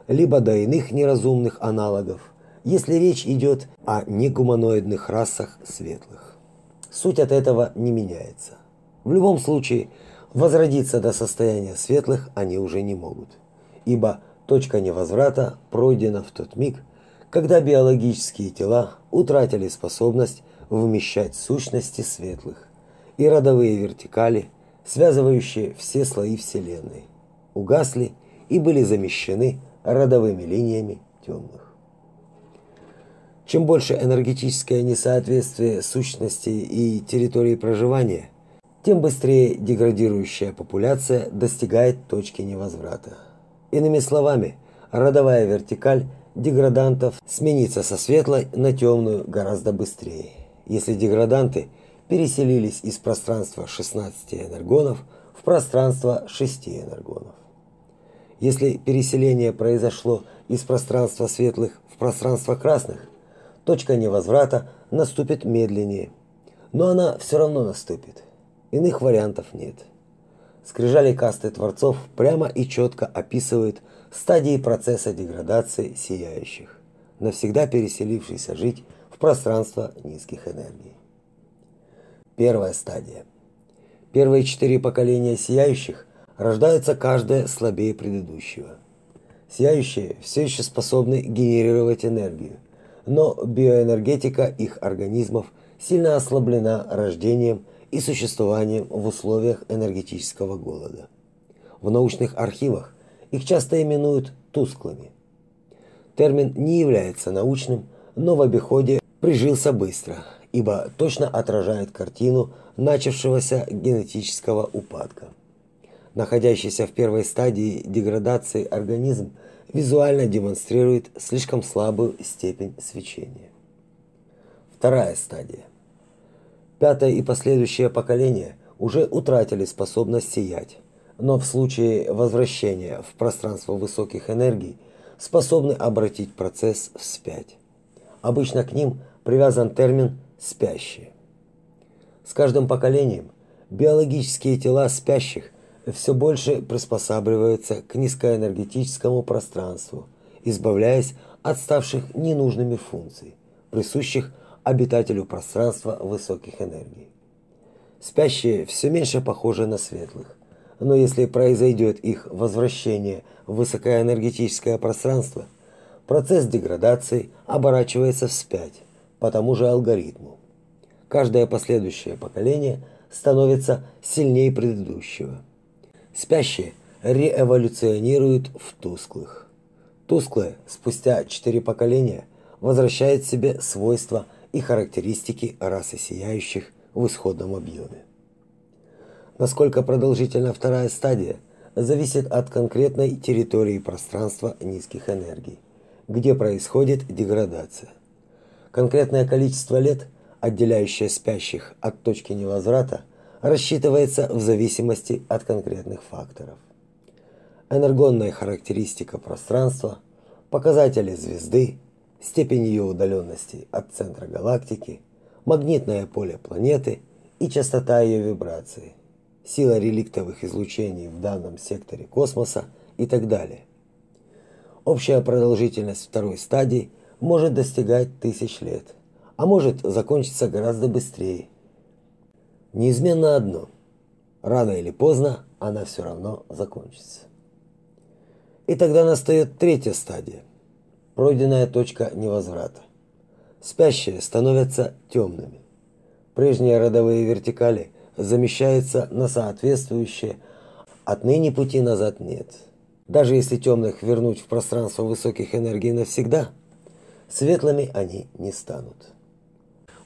Либо до иных неразумных аналогов, если речь идет о негуманоидных расах светлых суть от этого не меняется. В любом случае, возродиться до состояния светлых они уже не могут, ибо точка невозврата пройдена в тот миг, когда биологические тела утратили способность вмещать сущности светлых, и родовые вертикали, связывающие все слои Вселенной, угасли и были замещены родовыми линиями темных. Чем больше энергетическое несоответствие сущности и территории проживания, тем быстрее деградирующая популяция достигает точки невозврата. Иными словами, родовая вертикаль деградантов сменится со светлой на темную гораздо быстрее. Если деграданты переселились из пространства 16 энергонов в пространство 6 энергонов. Если переселение произошло из пространства светлых в пространство красных, точка невозврата наступит медленнее. Но она все равно наступит. Иных вариантов нет. Скрижали касты творцов прямо и четко описывают стадии процесса деградации сияющих, навсегда переселившихся жить в пространство низких энергий. Первая стадия. Первые четыре поколения сияющих рождаются каждое слабее предыдущего. Сияющие все еще способны генерировать энергию – но биоэнергетика их организмов сильно ослаблена рождением и существованием в условиях энергетического голода. В научных архивах их часто именуют тусклыми. Термин не является научным, но в обиходе прижился быстро, ибо точно отражает картину начавшегося генетического упадка. Находящийся в первой стадии деградации организм – визуально демонстрирует слишком слабую степень свечения. Вторая стадия. Пятое и последующее поколение уже утратили способность сиять, но в случае возвращения в пространство высоких энергий способны обратить процесс вспять. Обычно к ним привязан термин «спящие». С каждым поколением биологические тела спящих – все больше приспосабливаются к низкоэнергетическому пространству, избавляясь от ставших ненужными функций, присущих обитателю пространства высоких энергий. Спящие все меньше похожи на светлых, но если произойдет их возвращение в высокоэнергетическое пространство, процесс деградации оборачивается вспять по тому же алгоритму. Каждое последующее поколение становится сильнее предыдущего – Спящие реэволюционируют в тусклых. Тусклые спустя четыре поколения возвращает себе свойства и характеристики расы сияющих в исходном объеме. Насколько продолжительна вторая стадия, зависит от конкретной территории пространства низких энергий, где происходит деградация. Конкретное количество лет, отделяющее спящих от точки невозврата, рассчитывается в зависимости от конкретных факторов. Энергонная характеристика пространства, показатели звезды, степень ее удаленности от центра галактики, магнитное поле планеты и частота ее вибрации, сила реликтовых излучений в данном секторе космоса и так далее. Общая продолжительность второй стадии может достигать тысяч лет, а может закончиться гораздо быстрее. Неизменно одно – рано или поздно она все равно закончится. И тогда настает третья стадия – пройденная точка невозврата. Спящие становятся темными. Прежние родовые вертикали замещаются на соответствующие, отныне пути назад нет. Даже если темных вернуть в пространство высоких энергий навсегда, светлыми они не станут.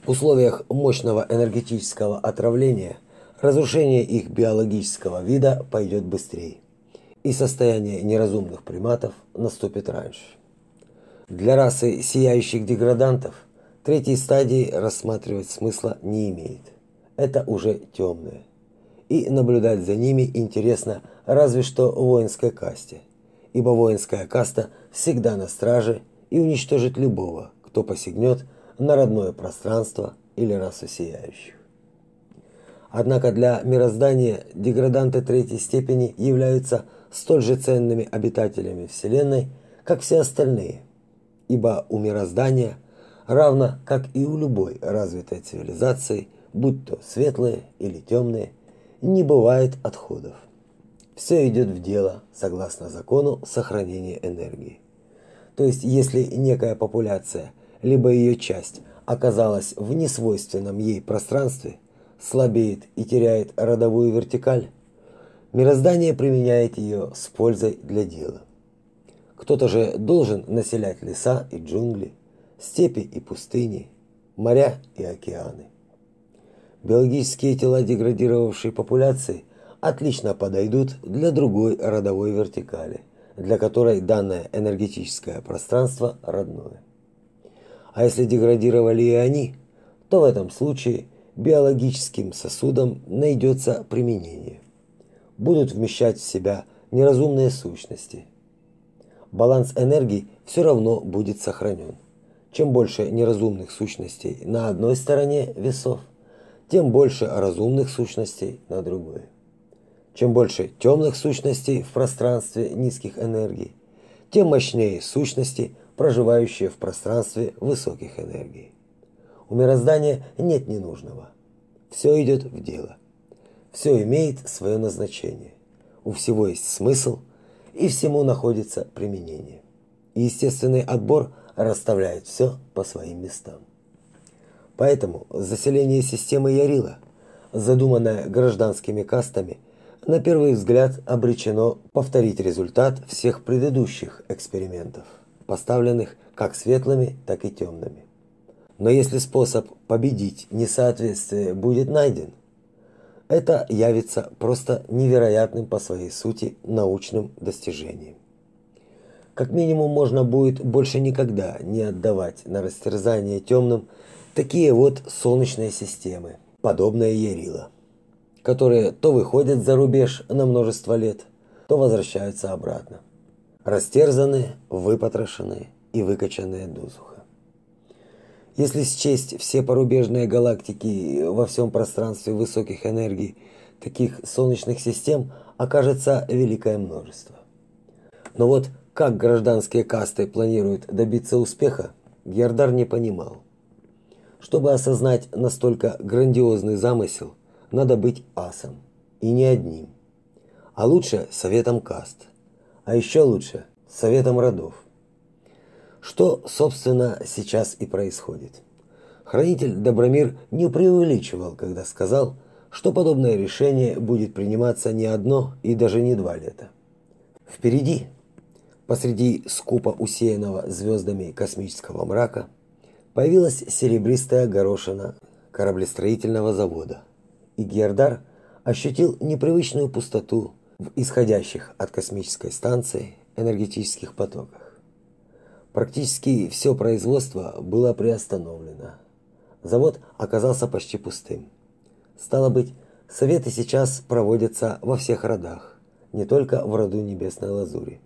В условиях мощного энергетического отравления разрушение их биологического вида пойдет быстрее, и состояние неразумных приматов наступит раньше. Для расы сияющих деградантов третьей стадии рассматривать смысла не имеет. Это уже темные. И наблюдать за ними интересно разве что воинской касте. Ибо воинская каста всегда на страже и уничтожит любого, кто посягнет на родное пространство или расу сияющих. Однако для мироздания деграданты третьей степени являются столь же ценными обитателями Вселенной, как все остальные – ибо у мироздания, равно как и у любой развитой цивилизации, будь то светлые или темные, не бывает отходов. Все идет в дело согласно закону сохранения энергии. То есть, если некая популяция, либо ее часть оказалась в несвойственном ей пространстве, слабеет и теряет родовую вертикаль, мироздание применяет ее с пользой для дела. Кто-то же должен населять леса и джунгли, степи и пустыни, моря и океаны. Биологические тела деградировавшей популяции отлично подойдут для другой родовой вертикали, для которой данное энергетическое пространство родное. А если деградировали и они, то в этом случае биологическим сосудам найдется применение. Будут вмещать в себя неразумные сущности – баланс энергии все равно будет сохранен. Чем больше неразумных сущностей на одной стороне весов, тем больше разумных сущностей на другой. Чем больше темных сущностей в пространстве низких энергий, тем мощнее сущности, проживающие в пространстве высоких энергий. У мироздания нет ненужного. Все идет в дело. Все имеет свое назначение. У всего есть смысл – и всему находится применение. естественный отбор расставляет все по своим местам. Поэтому заселение системы Ярила, задуманное гражданскими кастами, на первый взгляд обречено повторить результат всех предыдущих экспериментов, поставленных как светлыми, так и темными. Но если способ победить несоответствие будет найден – это явится просто невероятным по своей сути научным достижением. Как минимум можно будет больше никогда не отдавать на растерзание темным такие вот солнечные системы, подобные Ярила, которые то выходят за рубеж на множество лет, то возвращаются обратно. Растерзанные, выпотрошенные и выкачанные дозуха. Если счесть все порубежные галактики во всем пространстве высоких энергий, таких солнечных систем окажется великое множество. Но вот как гражданские касты планируют добиться успеха, Гердар не понимал. Чтобы осознать настолько грандиозный замысел, надо быть асом, и не одним. А лучше советом каст, а еще лучше советом родов. Что, собственно, сейчас и происходит. Хранитель Добромир не преувеличивал, когда сказал, что подобное решение будет приниматься не одно и даже не два лета. Впереди посреди скупо усеянного звездами космического мрака, появилась серебристая горошина кораблестроительного завода. И Гердар ощутил непривычную пустоту в исходящих от космической станции энергетических потоках. Практически все производство было приостановлено. Завод оказался почти пустым. Стало быть, советы сейчас проводятся во всех родах, не только в роду Небесной Лазури.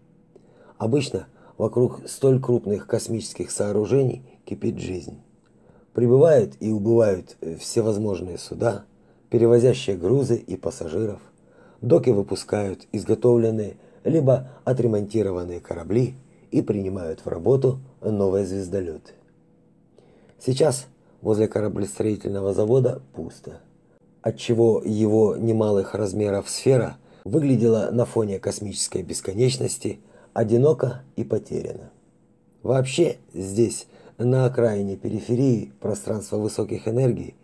Обычно вокруг столь крупных космических сооружений кипит жизнь. Прибывают и убывают всевозможные суда, перевозящие грузы и пассажиров. Доки выпускают изготовленные либо отремонтированные корабли и принимают в работу новые звездолеты. Сейчас возле кораблестроительного завода пусто, отчего его немалых размеров сфера выглядела на фоне космической бесконечности одиноко и потеряно. Вообще здесь, на окраине периферии пространства высоких энергий,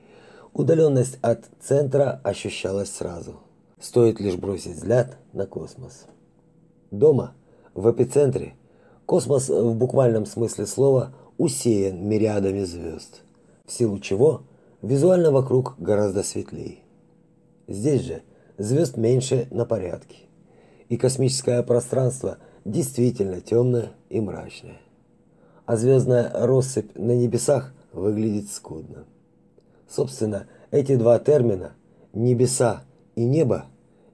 удаленность от центра ощущалась сразу. Стоит лишь бросить взгляд на космос. Дома, в эпицентре, космос в буквальном смысле слова усеян мириадами звезд, в силу чего визуально вокруг гораздо светлее. Здесь же звезд меньше на порядке, и космическое пространство действительно темное и мрачное. А звездная россыпь на небесах выглядит скудно. Собственно, эти два термина небеса и небо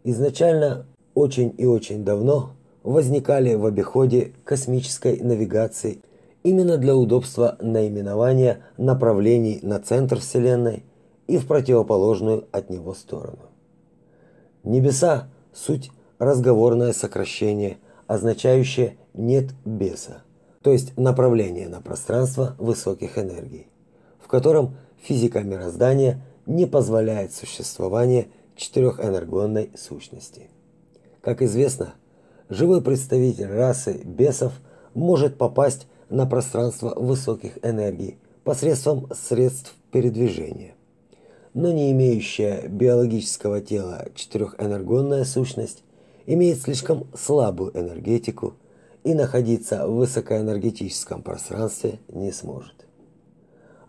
изначально очень и очень давно возникали в обиходе космической навигации именно для удобства наименования направлений на центр Вселенной и в противоположную от него сторону. Небеса суть разговорное сокращение – означающее нет беса, то есть направление на пространство высоких энергий, в котором физика мироздания не позволяет существования четырехэнергонной сущности. Как известно, живой представитель расы бесов может попасть на пространство высоких энергий посредством средств передвижения. Но не имеющая биологического тела четырехэнергонная сущность имеет слишком слабую энергетику и находиться в высокоэнергетическом пространстве не сможет.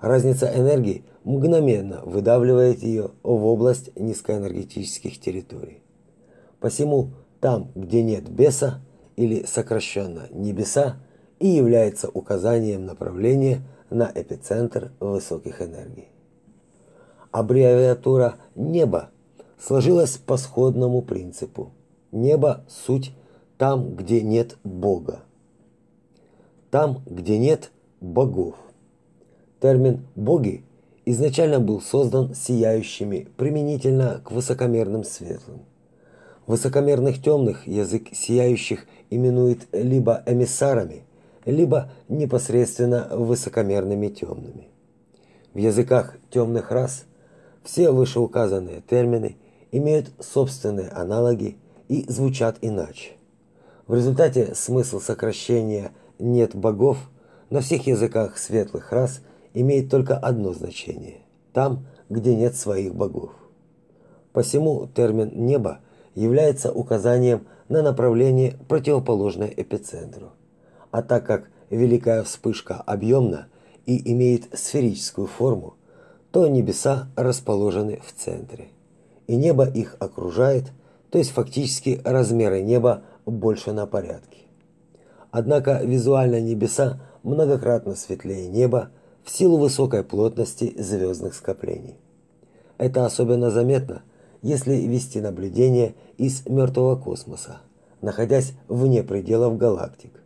Разница энергии мгновенно выдавливает ее в область низкоэнергетических территорий. Посему там, где нет беса, или сокращенно небеса, и является указанием направления на эпицентр высоких энергий. Аббревиатура «небо» сложилась по сходному принципу – Небо – суть там, где нет Бога. Там, где нет богов. Термин «боги» изначально был создан сияющими применительно к высокомерным светлым. Высокомерных темных язык сияющих именует либо эмиссарами, либо непосредственно высокомерными темными. В языках темных рас все вышеуказанные термины имеют собственные аналоги и звучат иначе. В результате смысл сокращения «нет богов» на всех языках светлых рас имеет только одно значение – там, где нет своих богов. Посему термин «небо» является указанием на направление, противоположное эпицентру. А так как Великая Вспышка объемна и имеет сферическую форму, то небеса расположены в центре, и небо их окружает – то есть фактически размеры неба больше на порядке. Однако визуально небеса многократно светлее неба в силу высокой плотности звездных скоплений. Это особенно заметно, если вести наблюдение из мертвого космоса, находясь вне пределов галактик.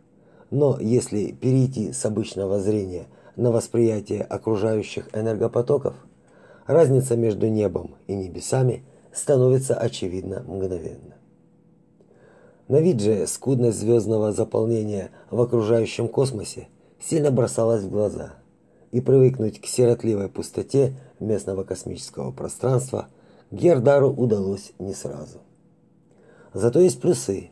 Но если перейти с обычного зрения на восприятие окружающих энергопотоков, разница между небом и небесами – становится очевидно мгновенно. На вид же скудность звездного заполнения в окружающем космосе сильно бросалась в глаза, и привыкнуть к сиротливой пустоте местного космического пространства Гердару удалось не сразу. Зато есть плюсы.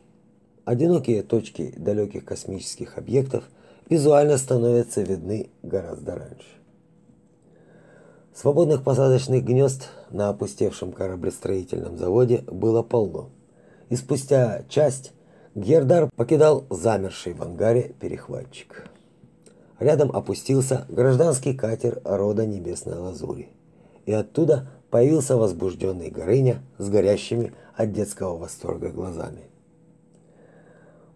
Одинокие точки далеких космических объектов визуально становятся видны гораздо раньше. Свободных посадочных гнезд на опустевшем кораблестроительном заводе было полно. И спустя часть Гердар покидал замерший в ангаре перехватчик. Рядом опустился гражданский катер рода Небесной Лазури. И оттуда появился возбужденный Горыня с горящими от детского восторга глазами.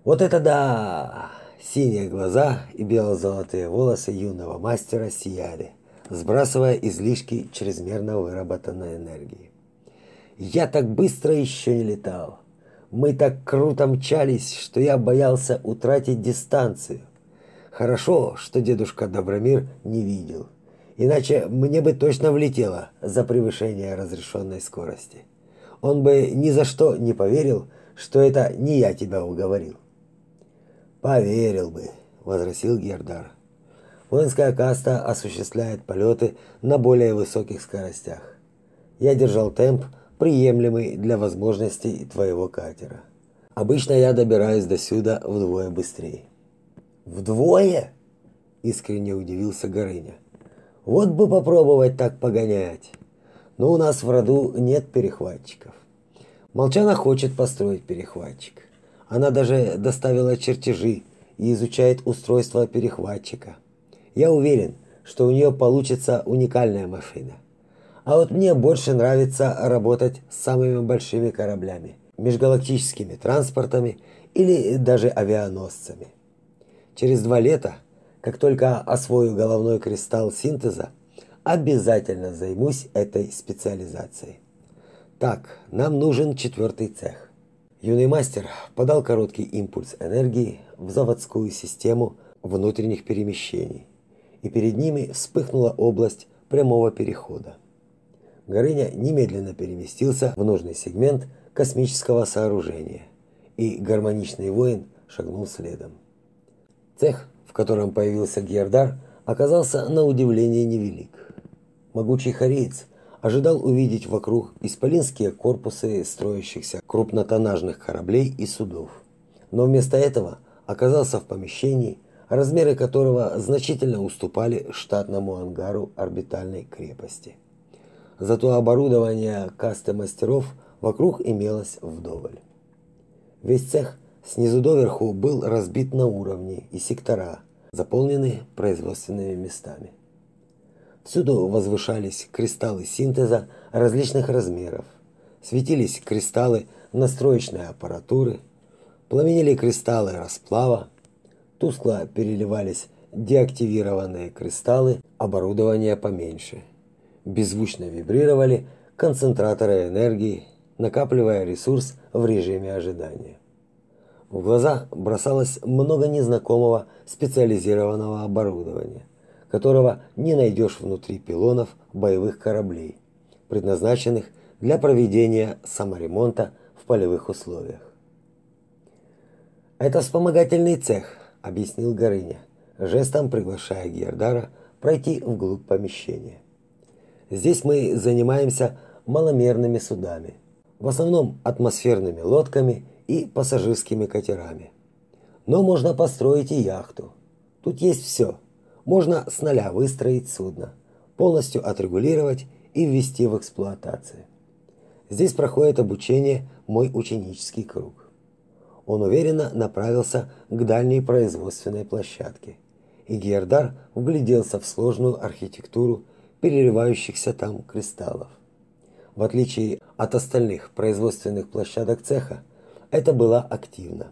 Вот это да! Синие глаза и бело-золотые волосы юного мастера сияли, сбрасывая излишки чрезмерно выработанной энергии. Я так быстро еще не летал. Мы так круто мчались, что я боялся утратить дистанцию. Хорошо, что дедушка Добромир не видел. Иначе мне бы точно влетело за превышение разрешенной скорости. Он бы ни за что не поверил, что это не я тебя уговорил. Поверил бы, возразил Гердар. Воинская каста осуществляет полеты на более высоких скоростях. Я держал темп, приемлемый для возможностей твоего катера. Обычно я добираюсь до сюда вдвое быстрее. Вдвое? Искренне удивился Горыня. Вот бы попробовать так погонять. Но у нас в роду нет перехватчиков. Молчана хочет построить перехватчик. Она даже доставила чертежи и изучает устройство перехватчика. Я уверен, что у нее получится уникальная машина. А вот мне больше нравится работать с самыми большими кораблями, межгалактическими транспортами или даже авианосцами. Через два лета, как только освою головной кристалл синтеза, обязательно займусь этой специализацией. Так, нам нужен четвертый цех. Юный мастер подал короткий импульс энергии в заводскую систему внутренних перемещений, и перед ними вспыхнула область прямого перехода. Горыня немедленно переместился в нужный сегмент космического сооружения, и гармоничный воин шагнул следом. Цех, в котором появился Гердар, оказался на удивление невелик. Могучий хариец ожидал увидеть вокруг исполинские корпусы строящихся крупнотоннажных кораблей и судов. Но вместо этого оказался в помещении, размеры которого значительно уступали штатному ангару орбитальной крепости. Зато оборудование касты мастеров вокруг имелось вдоволь. Весь цех снизу доверху был разбит на уровни и сектора, заполненные производственными местами. Всюду возвышались кристаллы синтеза различных размеров. Светились кристаллы настроечной аппаратуры, пламенели кристаллы расплава, тускло переливались деактивированные кристаллы оборудования поменьше. Беззвучно вибрировали концентраторы энергии, накапливая ресурс в режиме ожидания. В глаза бросалось много незнакомого специализированного оборудования которого не найдешь внутри пилонов боевых кораблей, предназначенных для проведения саморемонта в полевых условиях. Это вспомогательный цех, объяснил Горыня, жестом приглашая Гердара пройти вглубь помещения. Здесь мы занимаемся маломерными судами, в основном атмосферными лодками и пассажирскими катерами. Но можно построить и яхту. Тут есть все – можно с нуля выстроить судно, полностью отрегулировать и ввести в эксплуатацию. Здесь проходит обучение мой ученический круг. Он уверенно направился к дальней производственной площадке, и Гердар вгляделся в сложную архитектуру переливающихся там кристаллов. В отличие от остальных производственных площадок цеха, это было активно.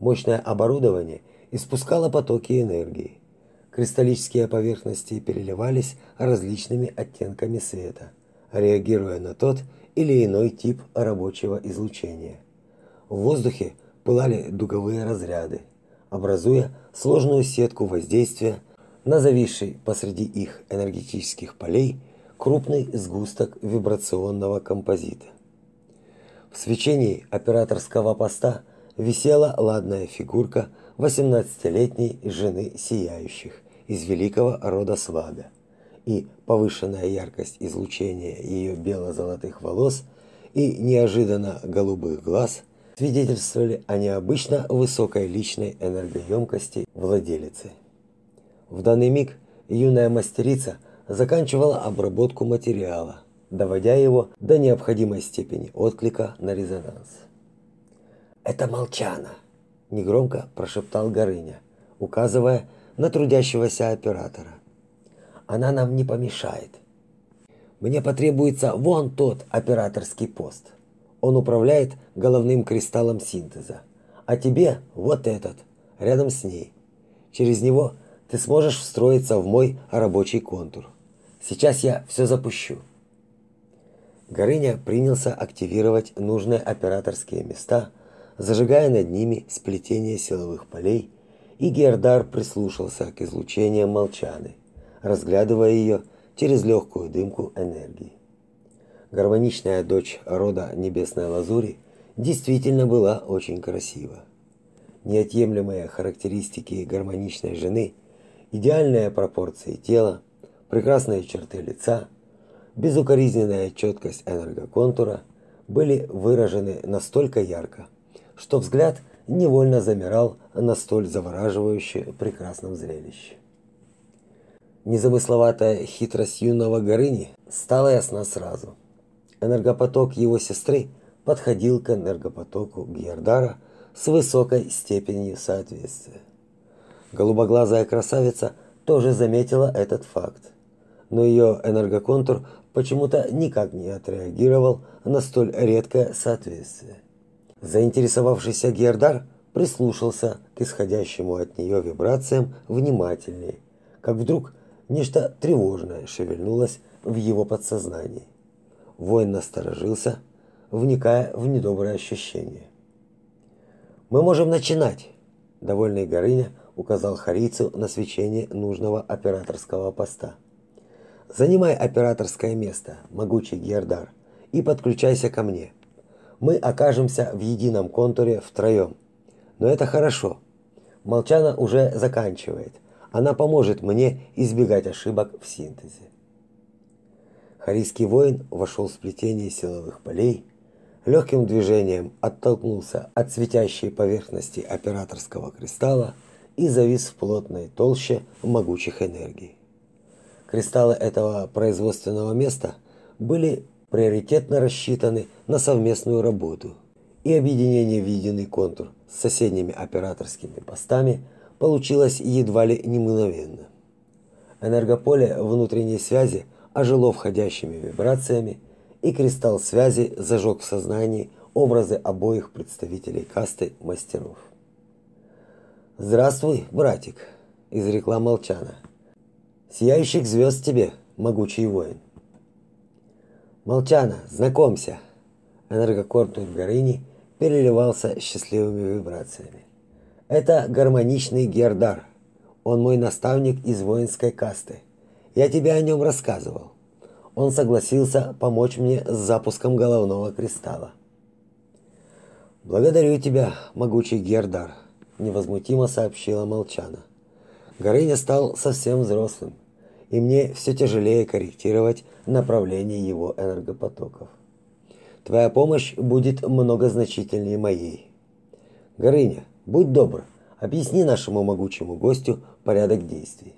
Мощное оборудование испускало потоки энергии, Кристаллические поверхности переливались различными оттенками света, реагируя на тот или иной тип рабочего излучения. В воздухе пылали дуговые разряды, образуя сложную сетку воздействия на зависший посреди их энергетических полей крупный сгусток вибрационного композита. В свечении операторского поста висела ладная фигурка 18-летней жены сияющих из великого рода Свага, и повышенная яркость излучения ее бело-золотых волос и неожиданно голубых глаз свидетельствовали о необычно высокой личной энергоемкости владелицы. В данный миг юная мастерица заканчивала обработку материала, доводя его до необходимой степени отклика на резонанс. Это Молчана, негромко прошептал Горыня, указывая на трудящегося оператора. Она нам не помешает. Мне потребуется вон тот операторский пост. Он управляет головным кристаллом синтеза. А тебе вот этот, рядом с ней. Через него ты сможешь встроиться в мой рабочий контур. Сейчас я все запущу. Горыня принялся активировать нужные операторские места, зажигая над ними сплетение силовых полей, и Гердар прислушался к излучениям молчаны, разглядывая ее через легкую дымку энергии. Гармоничная дочь рода Небесной Лазури действительно была очень красива. Неотъемлемые характеристики гармоничной жены, идеальные пропорции тела, прекрасные черты лица, безукоризненная четкость энергоконтура были выражены настолько ярко, что взгляд невольно замирал на столь завораживающе прекрасном зрелище. Незамысловатая хитрость юного Горыни стала ясна сразу. Энергопоток его сестры подходил к энергопотоку Гердара с высокой степенью соответствия. Голубоглазая красавица тоже заметила этот факт, но ее энергоконтур почему-то никак не отреагировал на столь редкое соответствие. Заинтересовавшийся Гердар прислушался к исходящему от нее вибрациям внимательнее, как вдруг нечто тревожное шевельнулось в его подсознании. Воин насторожился, вникая в недоброе ощущение. «Мы можем начинать!» Довольный Горыня указал Харицу на свечение нужного операторского поста. Занимай операторское место, могучий Гердар, и подключайся ко мне. Мы окажемся в едином контуре втроем. Но это хорошо. Молчана уже заканчивает. Она поможет мне избегать ошибок в синтезе. Харийский воин вошел в сплетение силовых полей, легким движением оттолкнулся от светящей поверхности операторского кристалла и завис в плотной толще могучих энергий. Кристаллы этого производственного места были приоритетно рассчитаны на совместную работу, и объединение в единый контур с соседними операторскими постами получилось едва ли не мгновенно. Энергополе внутренней связи ожило входящими вибрациями, и кристалл связи зажег в сознании образы обоих представителей касты мастеров. «Здравствуй, братик», – изрекла Молчана. Сияющих звезд тебе, могучий воин. Молчана, знакомься. Энергокорпус Горыни переливался счастливыми вибрациями. Это гармоничный Гердар. Он мой наставник из воинской касты. Я тебе о нем рассказывал. Он согласился помочь мне с запуском головного кристалла. Благодарю тебя, могучий Гердар, невозмутимо сообщила Молчана. Горыня стал совсем взрослым и мне все тяжелее корректировать направление его энергопотоков. Твоя помощь будет многозначительнее моей. Горыня, будь добр, объясни нашему могучему гостю порядок действий.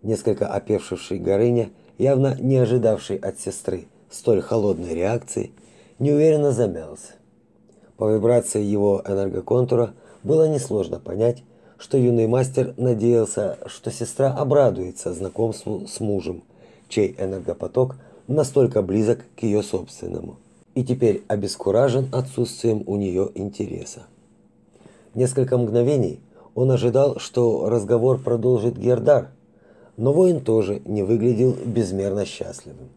Несколько опешивший Горыня, явно не ожидавший от сестры столь холодной реакции, неуверенно замялся. По вибрации его энергоконтура было несложно понять, что юный мастер надеялся, что сестра обрадуется знакомству с мужем, чей энергопоток настолько близок к ее собственному, и теперь обескуражен отсутствием у нее интереса. Несколько мгновений он ожидал, что разговор продолжит Гердар, но воин тоже не выглядел безмерно счастливым.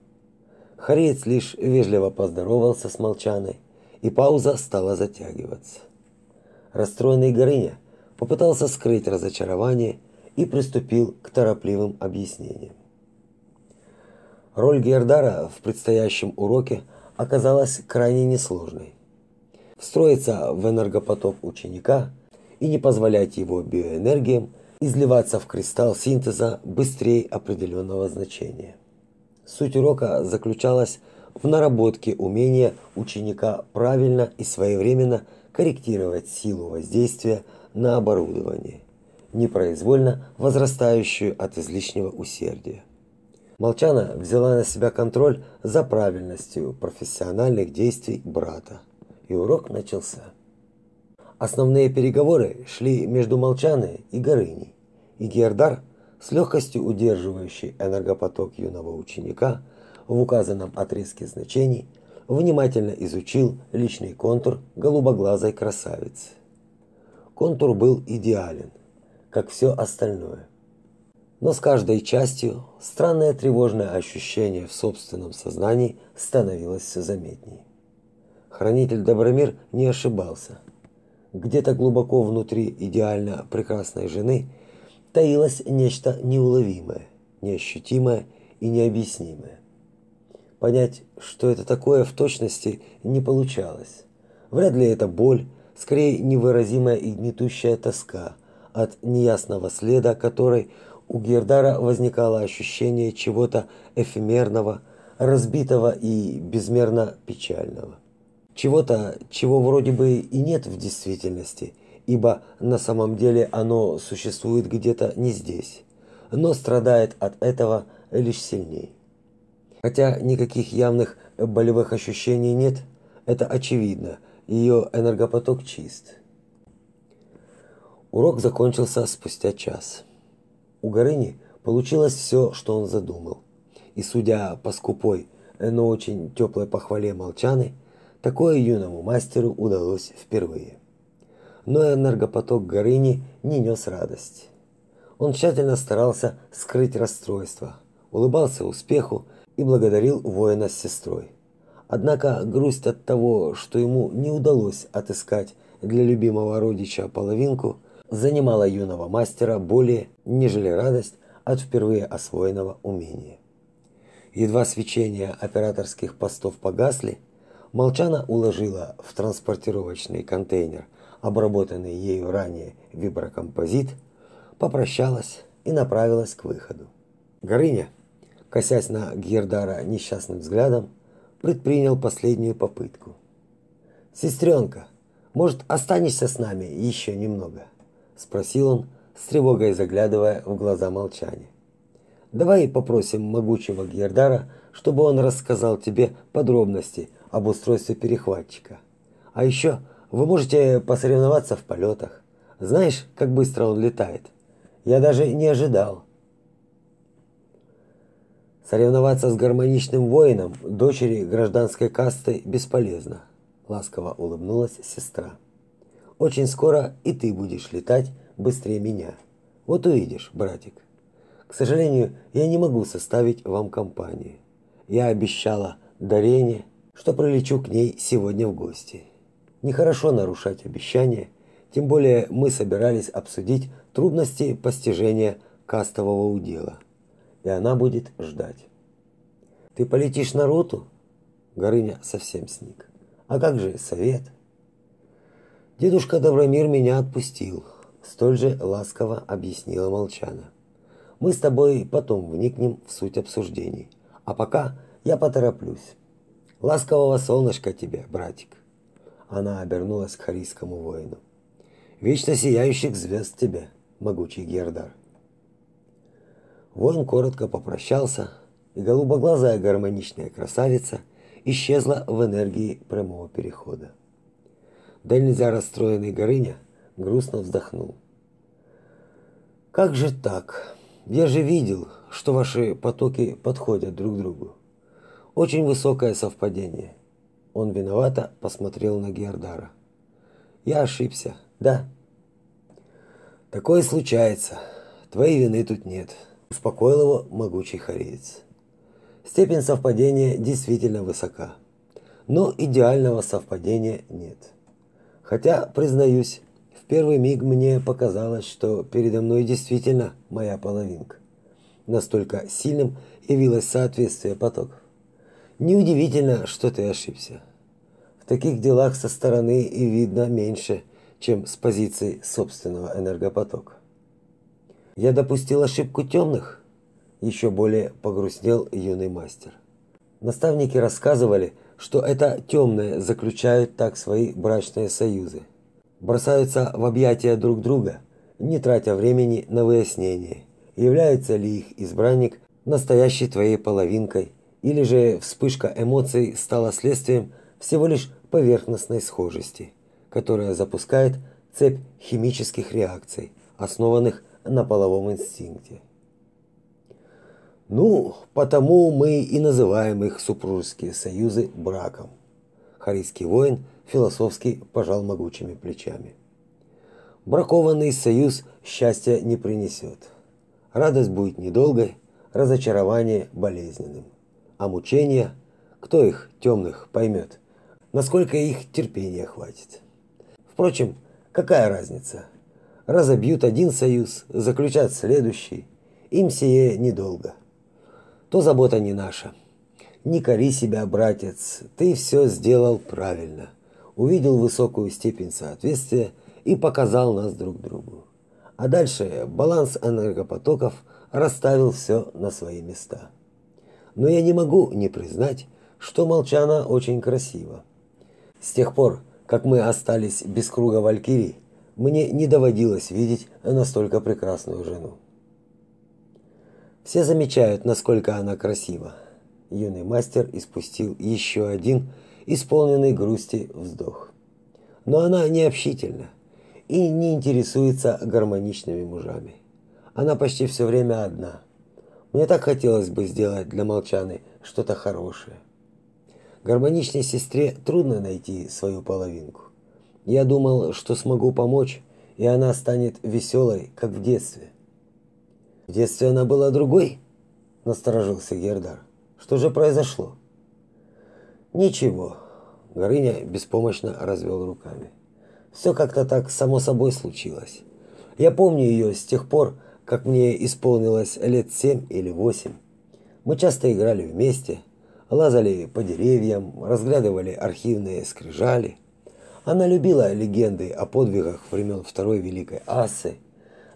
Хариец лишь вежливо поздоровался с Молчаной, и пауза стала затягиваться. Расстроенный Горыня – попытался скрыть разочарование и приступил к торопливым объяснениям. Роль Гердара в предстоящем уроке оказалась крайне несложной. Встроиться в энергопоток ученика и не позволять его биоэнергиям изливаться в кристалл синтеза быстрее определенного значения. Суть урока заключалась в наработке умения ученика правильно и своевременно корректировать силу воздействия на оборудование, непроизвольно возрастающую от излишнего усердия. Молчана взяла на себя контроль за правильностью профессиональных действий брата, и урок начался. Основные переговоры шли между Молчаной и Горыней, и Гердар, с легкостью удерживающий энергопоток юного ученика в указанном отрезке значений, внимательно изучил личный контур голубоглазой красавицы. Контур был идеален, как все остальное. Но с каждой частью странное тревожное ощущение в собственном сознании становилось все заметнее. Хранитель Добромир не ошибался. Где-то глубоко внутри идеально прекрасной жены таилось нечто неуловимое, неощутимое и необъяснимое. Понять, что это такое в точности, не получалось. Вряд ли это боль, скорее невыразимая и гнетущая тоска от неясного следа, которой у Гердара возникало ощущение чего-то эфемерного, разбитого и безмерно печального. Чего-то, чего вроде бы и нет в действительности, ибо на самом деле оно существует где-то не здесь, но страдает от этого лишь сильнее. Хотя никаких явных болевых ощущений нет, это очевидно, ее энергопоток чист. Урок закончился спустя час. У Горыни получилось все, что он задумал. И судя по скупой, но очень теплой похвале Молчаны, такое юному мастеру удалось впервые. Но энергопоток Горыни не нес радость. Он тщательно старался скрыть расстройство, улыбался успеху и благодарил воина с сестрой. Однако грусть от того, что ему не удалось отыскать для любимого родича половинку, занимала юного мастера более, нежели радость от впервые освоенного умения. Едва свечения операторских постов погасли, Молчана уложила в транспортировочный контейнер обработанный ею ранее виброкомпозит, попрощалась и направилась к выходу. Горыня, косясь на Гердара несчастным взглядом, предпринял последнюю попытку. «Сестренка, может, останешься с нами еще немного?» – спросил он, с тревогой заглядывая в глаза молчания. «Давай попросим могучего Гердара, чтобы он рассказал тебе подробности об устройстве перехватчика. А еще вы можете посоревноваться в полетах. Знаешь, как быстро он летает? Я даже не ожидал». Соревноваться с гармоничным воином дочери гражданской касты бесполезно, ласково улыбнулась сестра. Очень скоро и ты будешь летать быстрее меня. Вот увидишь, братик. К сожалению, я не могу составить вам компанию. Я обещала Дарене, что прилечу к ней сегодня в гости. Нехорошо нарушать обещание, тем более мы собирались обсудить трудности постижения кастового удела и она будет ждать. Ты полетишь на роту? Горыня совсем сник. А как же совет? Дедушка Добромир меня отпустил, столь же ласково объяснила Молчана. Мы с тобой потом вникнем в суть обсуждений, а пока я потороплюсь. Ласкового солнышка тебе, братик. Она обернулась к харийскому воину. Вечно сияющих звезд тебе, могучий Гердар. Воин коротко попрощался, и голубоглазая гармоничная красавица исчезла в энергии прямого перехода. Да нельзя расстроенный Горыня грустно вздохнул. Как же так? Я же видел, что ваши потоки подходят друг другу. Очень высокое совпадение. Он виновато посмотрел на Гердара. Я ошибся, да? Такое случается. Твоей вины тут нет успокоил его могучий хореец. Степень совпадения действительно высока, но идеального совпадения нет. Хотя, признаюсь, в первый миг мне показалось, что передо мной действительно моя половинка. Настолько сильным явилось соответствие потоков. Неудивительно, что ты ошибся. В таких делах со стороны и видно меньше, чем с позиции собственного энергопотока. Я допустил ошибку темных? Еще более погрустнел юный мастер. Наставники рассказывали, что это темные заключают так свои брачные союзы. Бросаются в объятия друг друга, не тратя времени на выяснение, является ли их избранник настоящей твоей половинкой, или же вспышка эмоций стала следствием всего лишь поверхностной схожести, которая запускает цепь химических реакций, основанных на половом инстинкте. Ну, потому мы и называем их супружеские союзы браком. Харийский воин философски пожал могучими плечами. Бракованный союз счастья не принесет. Радость будет недолгой, разочарование болезненным. А мучения, кто их, темных, поймет, насколько их терпения хватит. Впрочем, какая разница? Разобьют один союз, заключат следующий. Им сие недолго. То забота не наша. Не кори себя, братец, ты все сделал правильно. Увидел высокую степень соответствия и показал нас друг другу. А дальше баланс энергопотоков расставил все на свои места. Но я не могу не признать, что Молчана очень красиво. С тех пор, как мы остались без круга Валькирий, мне не доводилось видеть настолько прекрасную жену. Все замечают, насколько она красива юный мастер испустил еще один исполненный грусти вздох. Но она не общительна и не интересуется гармоничными мужами. Она почти все время одна. Мне так хотелось бы сделать для Молчаны что-то хорошее. Гармоничной сестре трудно найти свою половинку. Я думал, что смогу помочь, и она станет веселой, как в детстве. В детстве она была другой, насторожился Гердар. Что же произошло? Ничего. Горыня беспомощно развел руками. Все как-то так само собой случилось. Я помню ее с тех пор, как мне исполнилось лет семь или восемь. Мы часто играли вместе, лазали по деревьям, разглядывали архивные скрижали. Она любила легенды о подвигах времен Второй Великой Асы,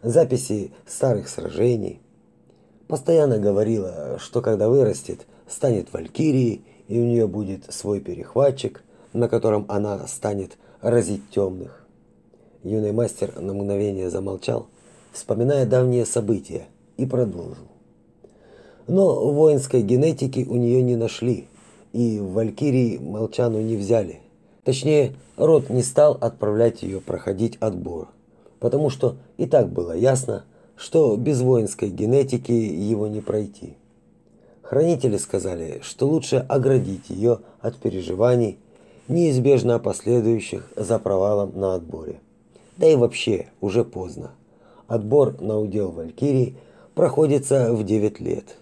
записи старых сражений. Постоянно говорила, что когда вырастет, станет валькирией, и у нее будет свой перехватчик, на котором она станет разить темных. Юный мастер на мгновение замолчал, вспоминая давние события, и продолжил. Но воинской генетики у нее не нашли, и в Валькирии Молчану не взяли. Точнее, род не стал отправлять ее проходить отбор, потому что и так было ясно, что без воинской генетики его не пройти. Хранители сказали, что лучше оградить ее от переживаний, неизбежно последующих за провалом на отборе. Да и вообще, уже поздно. Отбор на удел Валькирии проходится в 9 лет,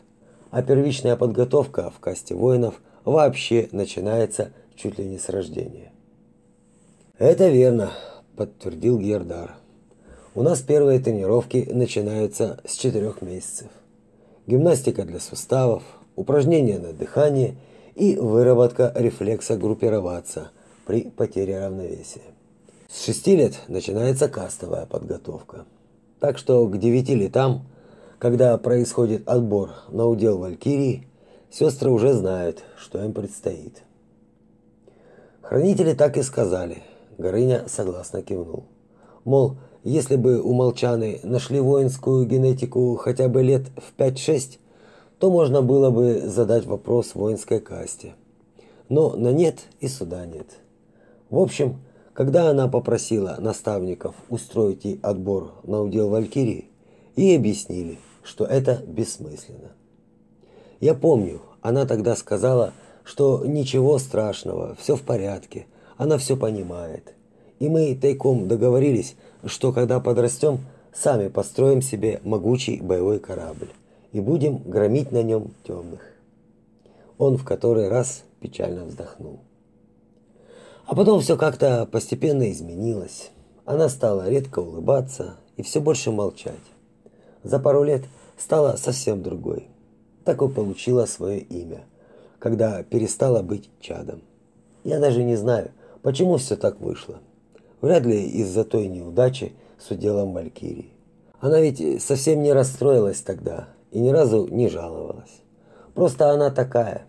а первичная подготовка в касте воинов вообще начинается чуть ли не с рождения. Это верно, подтвердил Гердар. У нас первые тренировки начинаются с четырех месяцев. Гимнастика для суставов, упражнения на дыхание и выработка рефлекса группироваться при потере равновесия. С 6 лет начинается кастовая подготовка. Так что к 9 летам, когда происходит отбор на удел Валькирии, сестры уже знают, что им предстоит. Хранители так и сказали. Горыня согласно кивнул. Мол, если бы у Молчаны нашли воинскую генетику хотя бы лет в 5-6, то можно было бы задать вопрос воинской касте. Но на нет и суда нет. В общем, когда она попросила наставников устроить ей отбор на удел Валькирии, ей объяснили, что это бессмысленно. Я помню, она тогда сказала, что ничего страшного, все в порядке, она все понимает. И мы тайком договорились, что когда подрастем, сами построим себе могучий боевой корабль и будем громить на нем темных. Он в который раз печально вздохнул. А потом все как-то постепенно изменилось. Она стала редко улыбаться и все больше молчать. За пару лет стала совсем другой. Так и получила свое имя, когда перестала быть чадом. Я даже не знаю, почему все так вышло. Вряд ли из-за той неудачи с уделом Валькирии. Она ведь совсем не расстроилась тогда и ни разу не жаловалась. Просто она такая.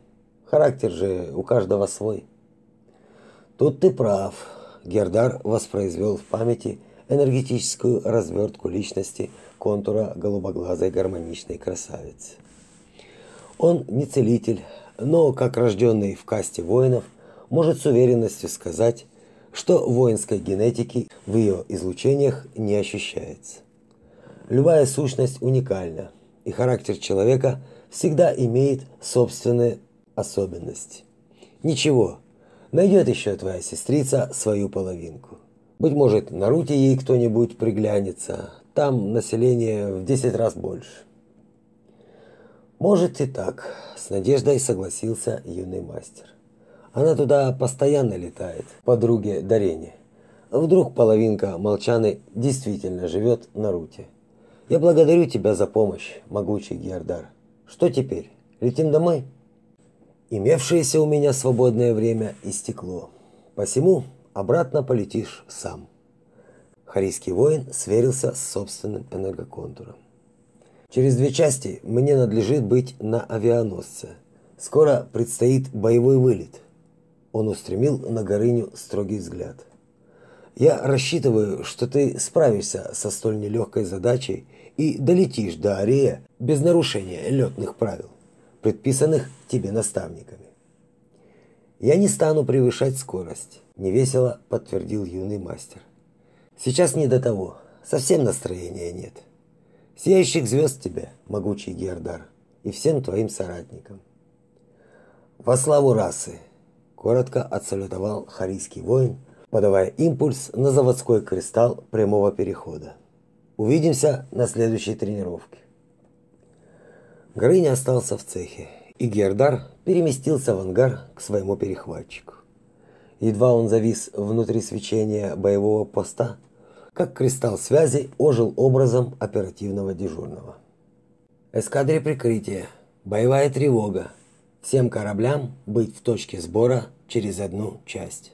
Характер же у каждого свой. Тут ты прав. Гердар воспроизвел в памяти энергетическую развертку личности контура голубоглазой гармоничной красавицы. Он не целитель, но как рожденный в касте воинов, может с уверенностью сказать, что воинской генетики в ее излучениях не ощущается. Любая сущность уникальна, и характер человека всегда имеет собственные особенности. Ничего, найдет еще твоя сестрица свою половинку. Быть может, на руте ей кто-нибудь приглянется, там население в 10 раз больше. Может и так, с надеждой согласился юный мастер. Она туда постоянно летает, подруге Дарене. Вдруг половинка Молчаны действительно живет на Руте. Я благодарю тебя за помощь, могучий Гердар. Что теперь? Летим домой? Имевшееся у меня свободное время истекло. Посему обратно полетишь сам. Харийский воин сверился с собственным энергоконтуром. Через две части мне надлежит быть на авианосце. Скоро предстоит боевой вылет. Он устремил на Горыню строгий взгляд. Я рассчитываю, что ты справишься со столь нелегкой задачей и долетишь до Арея без нарушения летных правил, предписанных тебе наставниками. Я не стану превышать скорость, невесело подтвердил юный мастер. Сейчас не до того, совсем настроения нет. Сияющих звезд тебе, могучий Гердар, и всем твоим соратникам. Во славу расы, коротко отсалютовал харийский воин, подавая импульс на заводской кристалл прямого перехода. Увидимся на следующей тренировке. Горыня остался в цехе, и Гердар переместился в ангар к своему перехватчику. Едва он завис внутри свечения боевого поста, как кристалл связи ожил образом оперативного дежурного. Эскадре прикрытия. Боевая тревога. Всем кораблям быть в точке сбора через одну часть.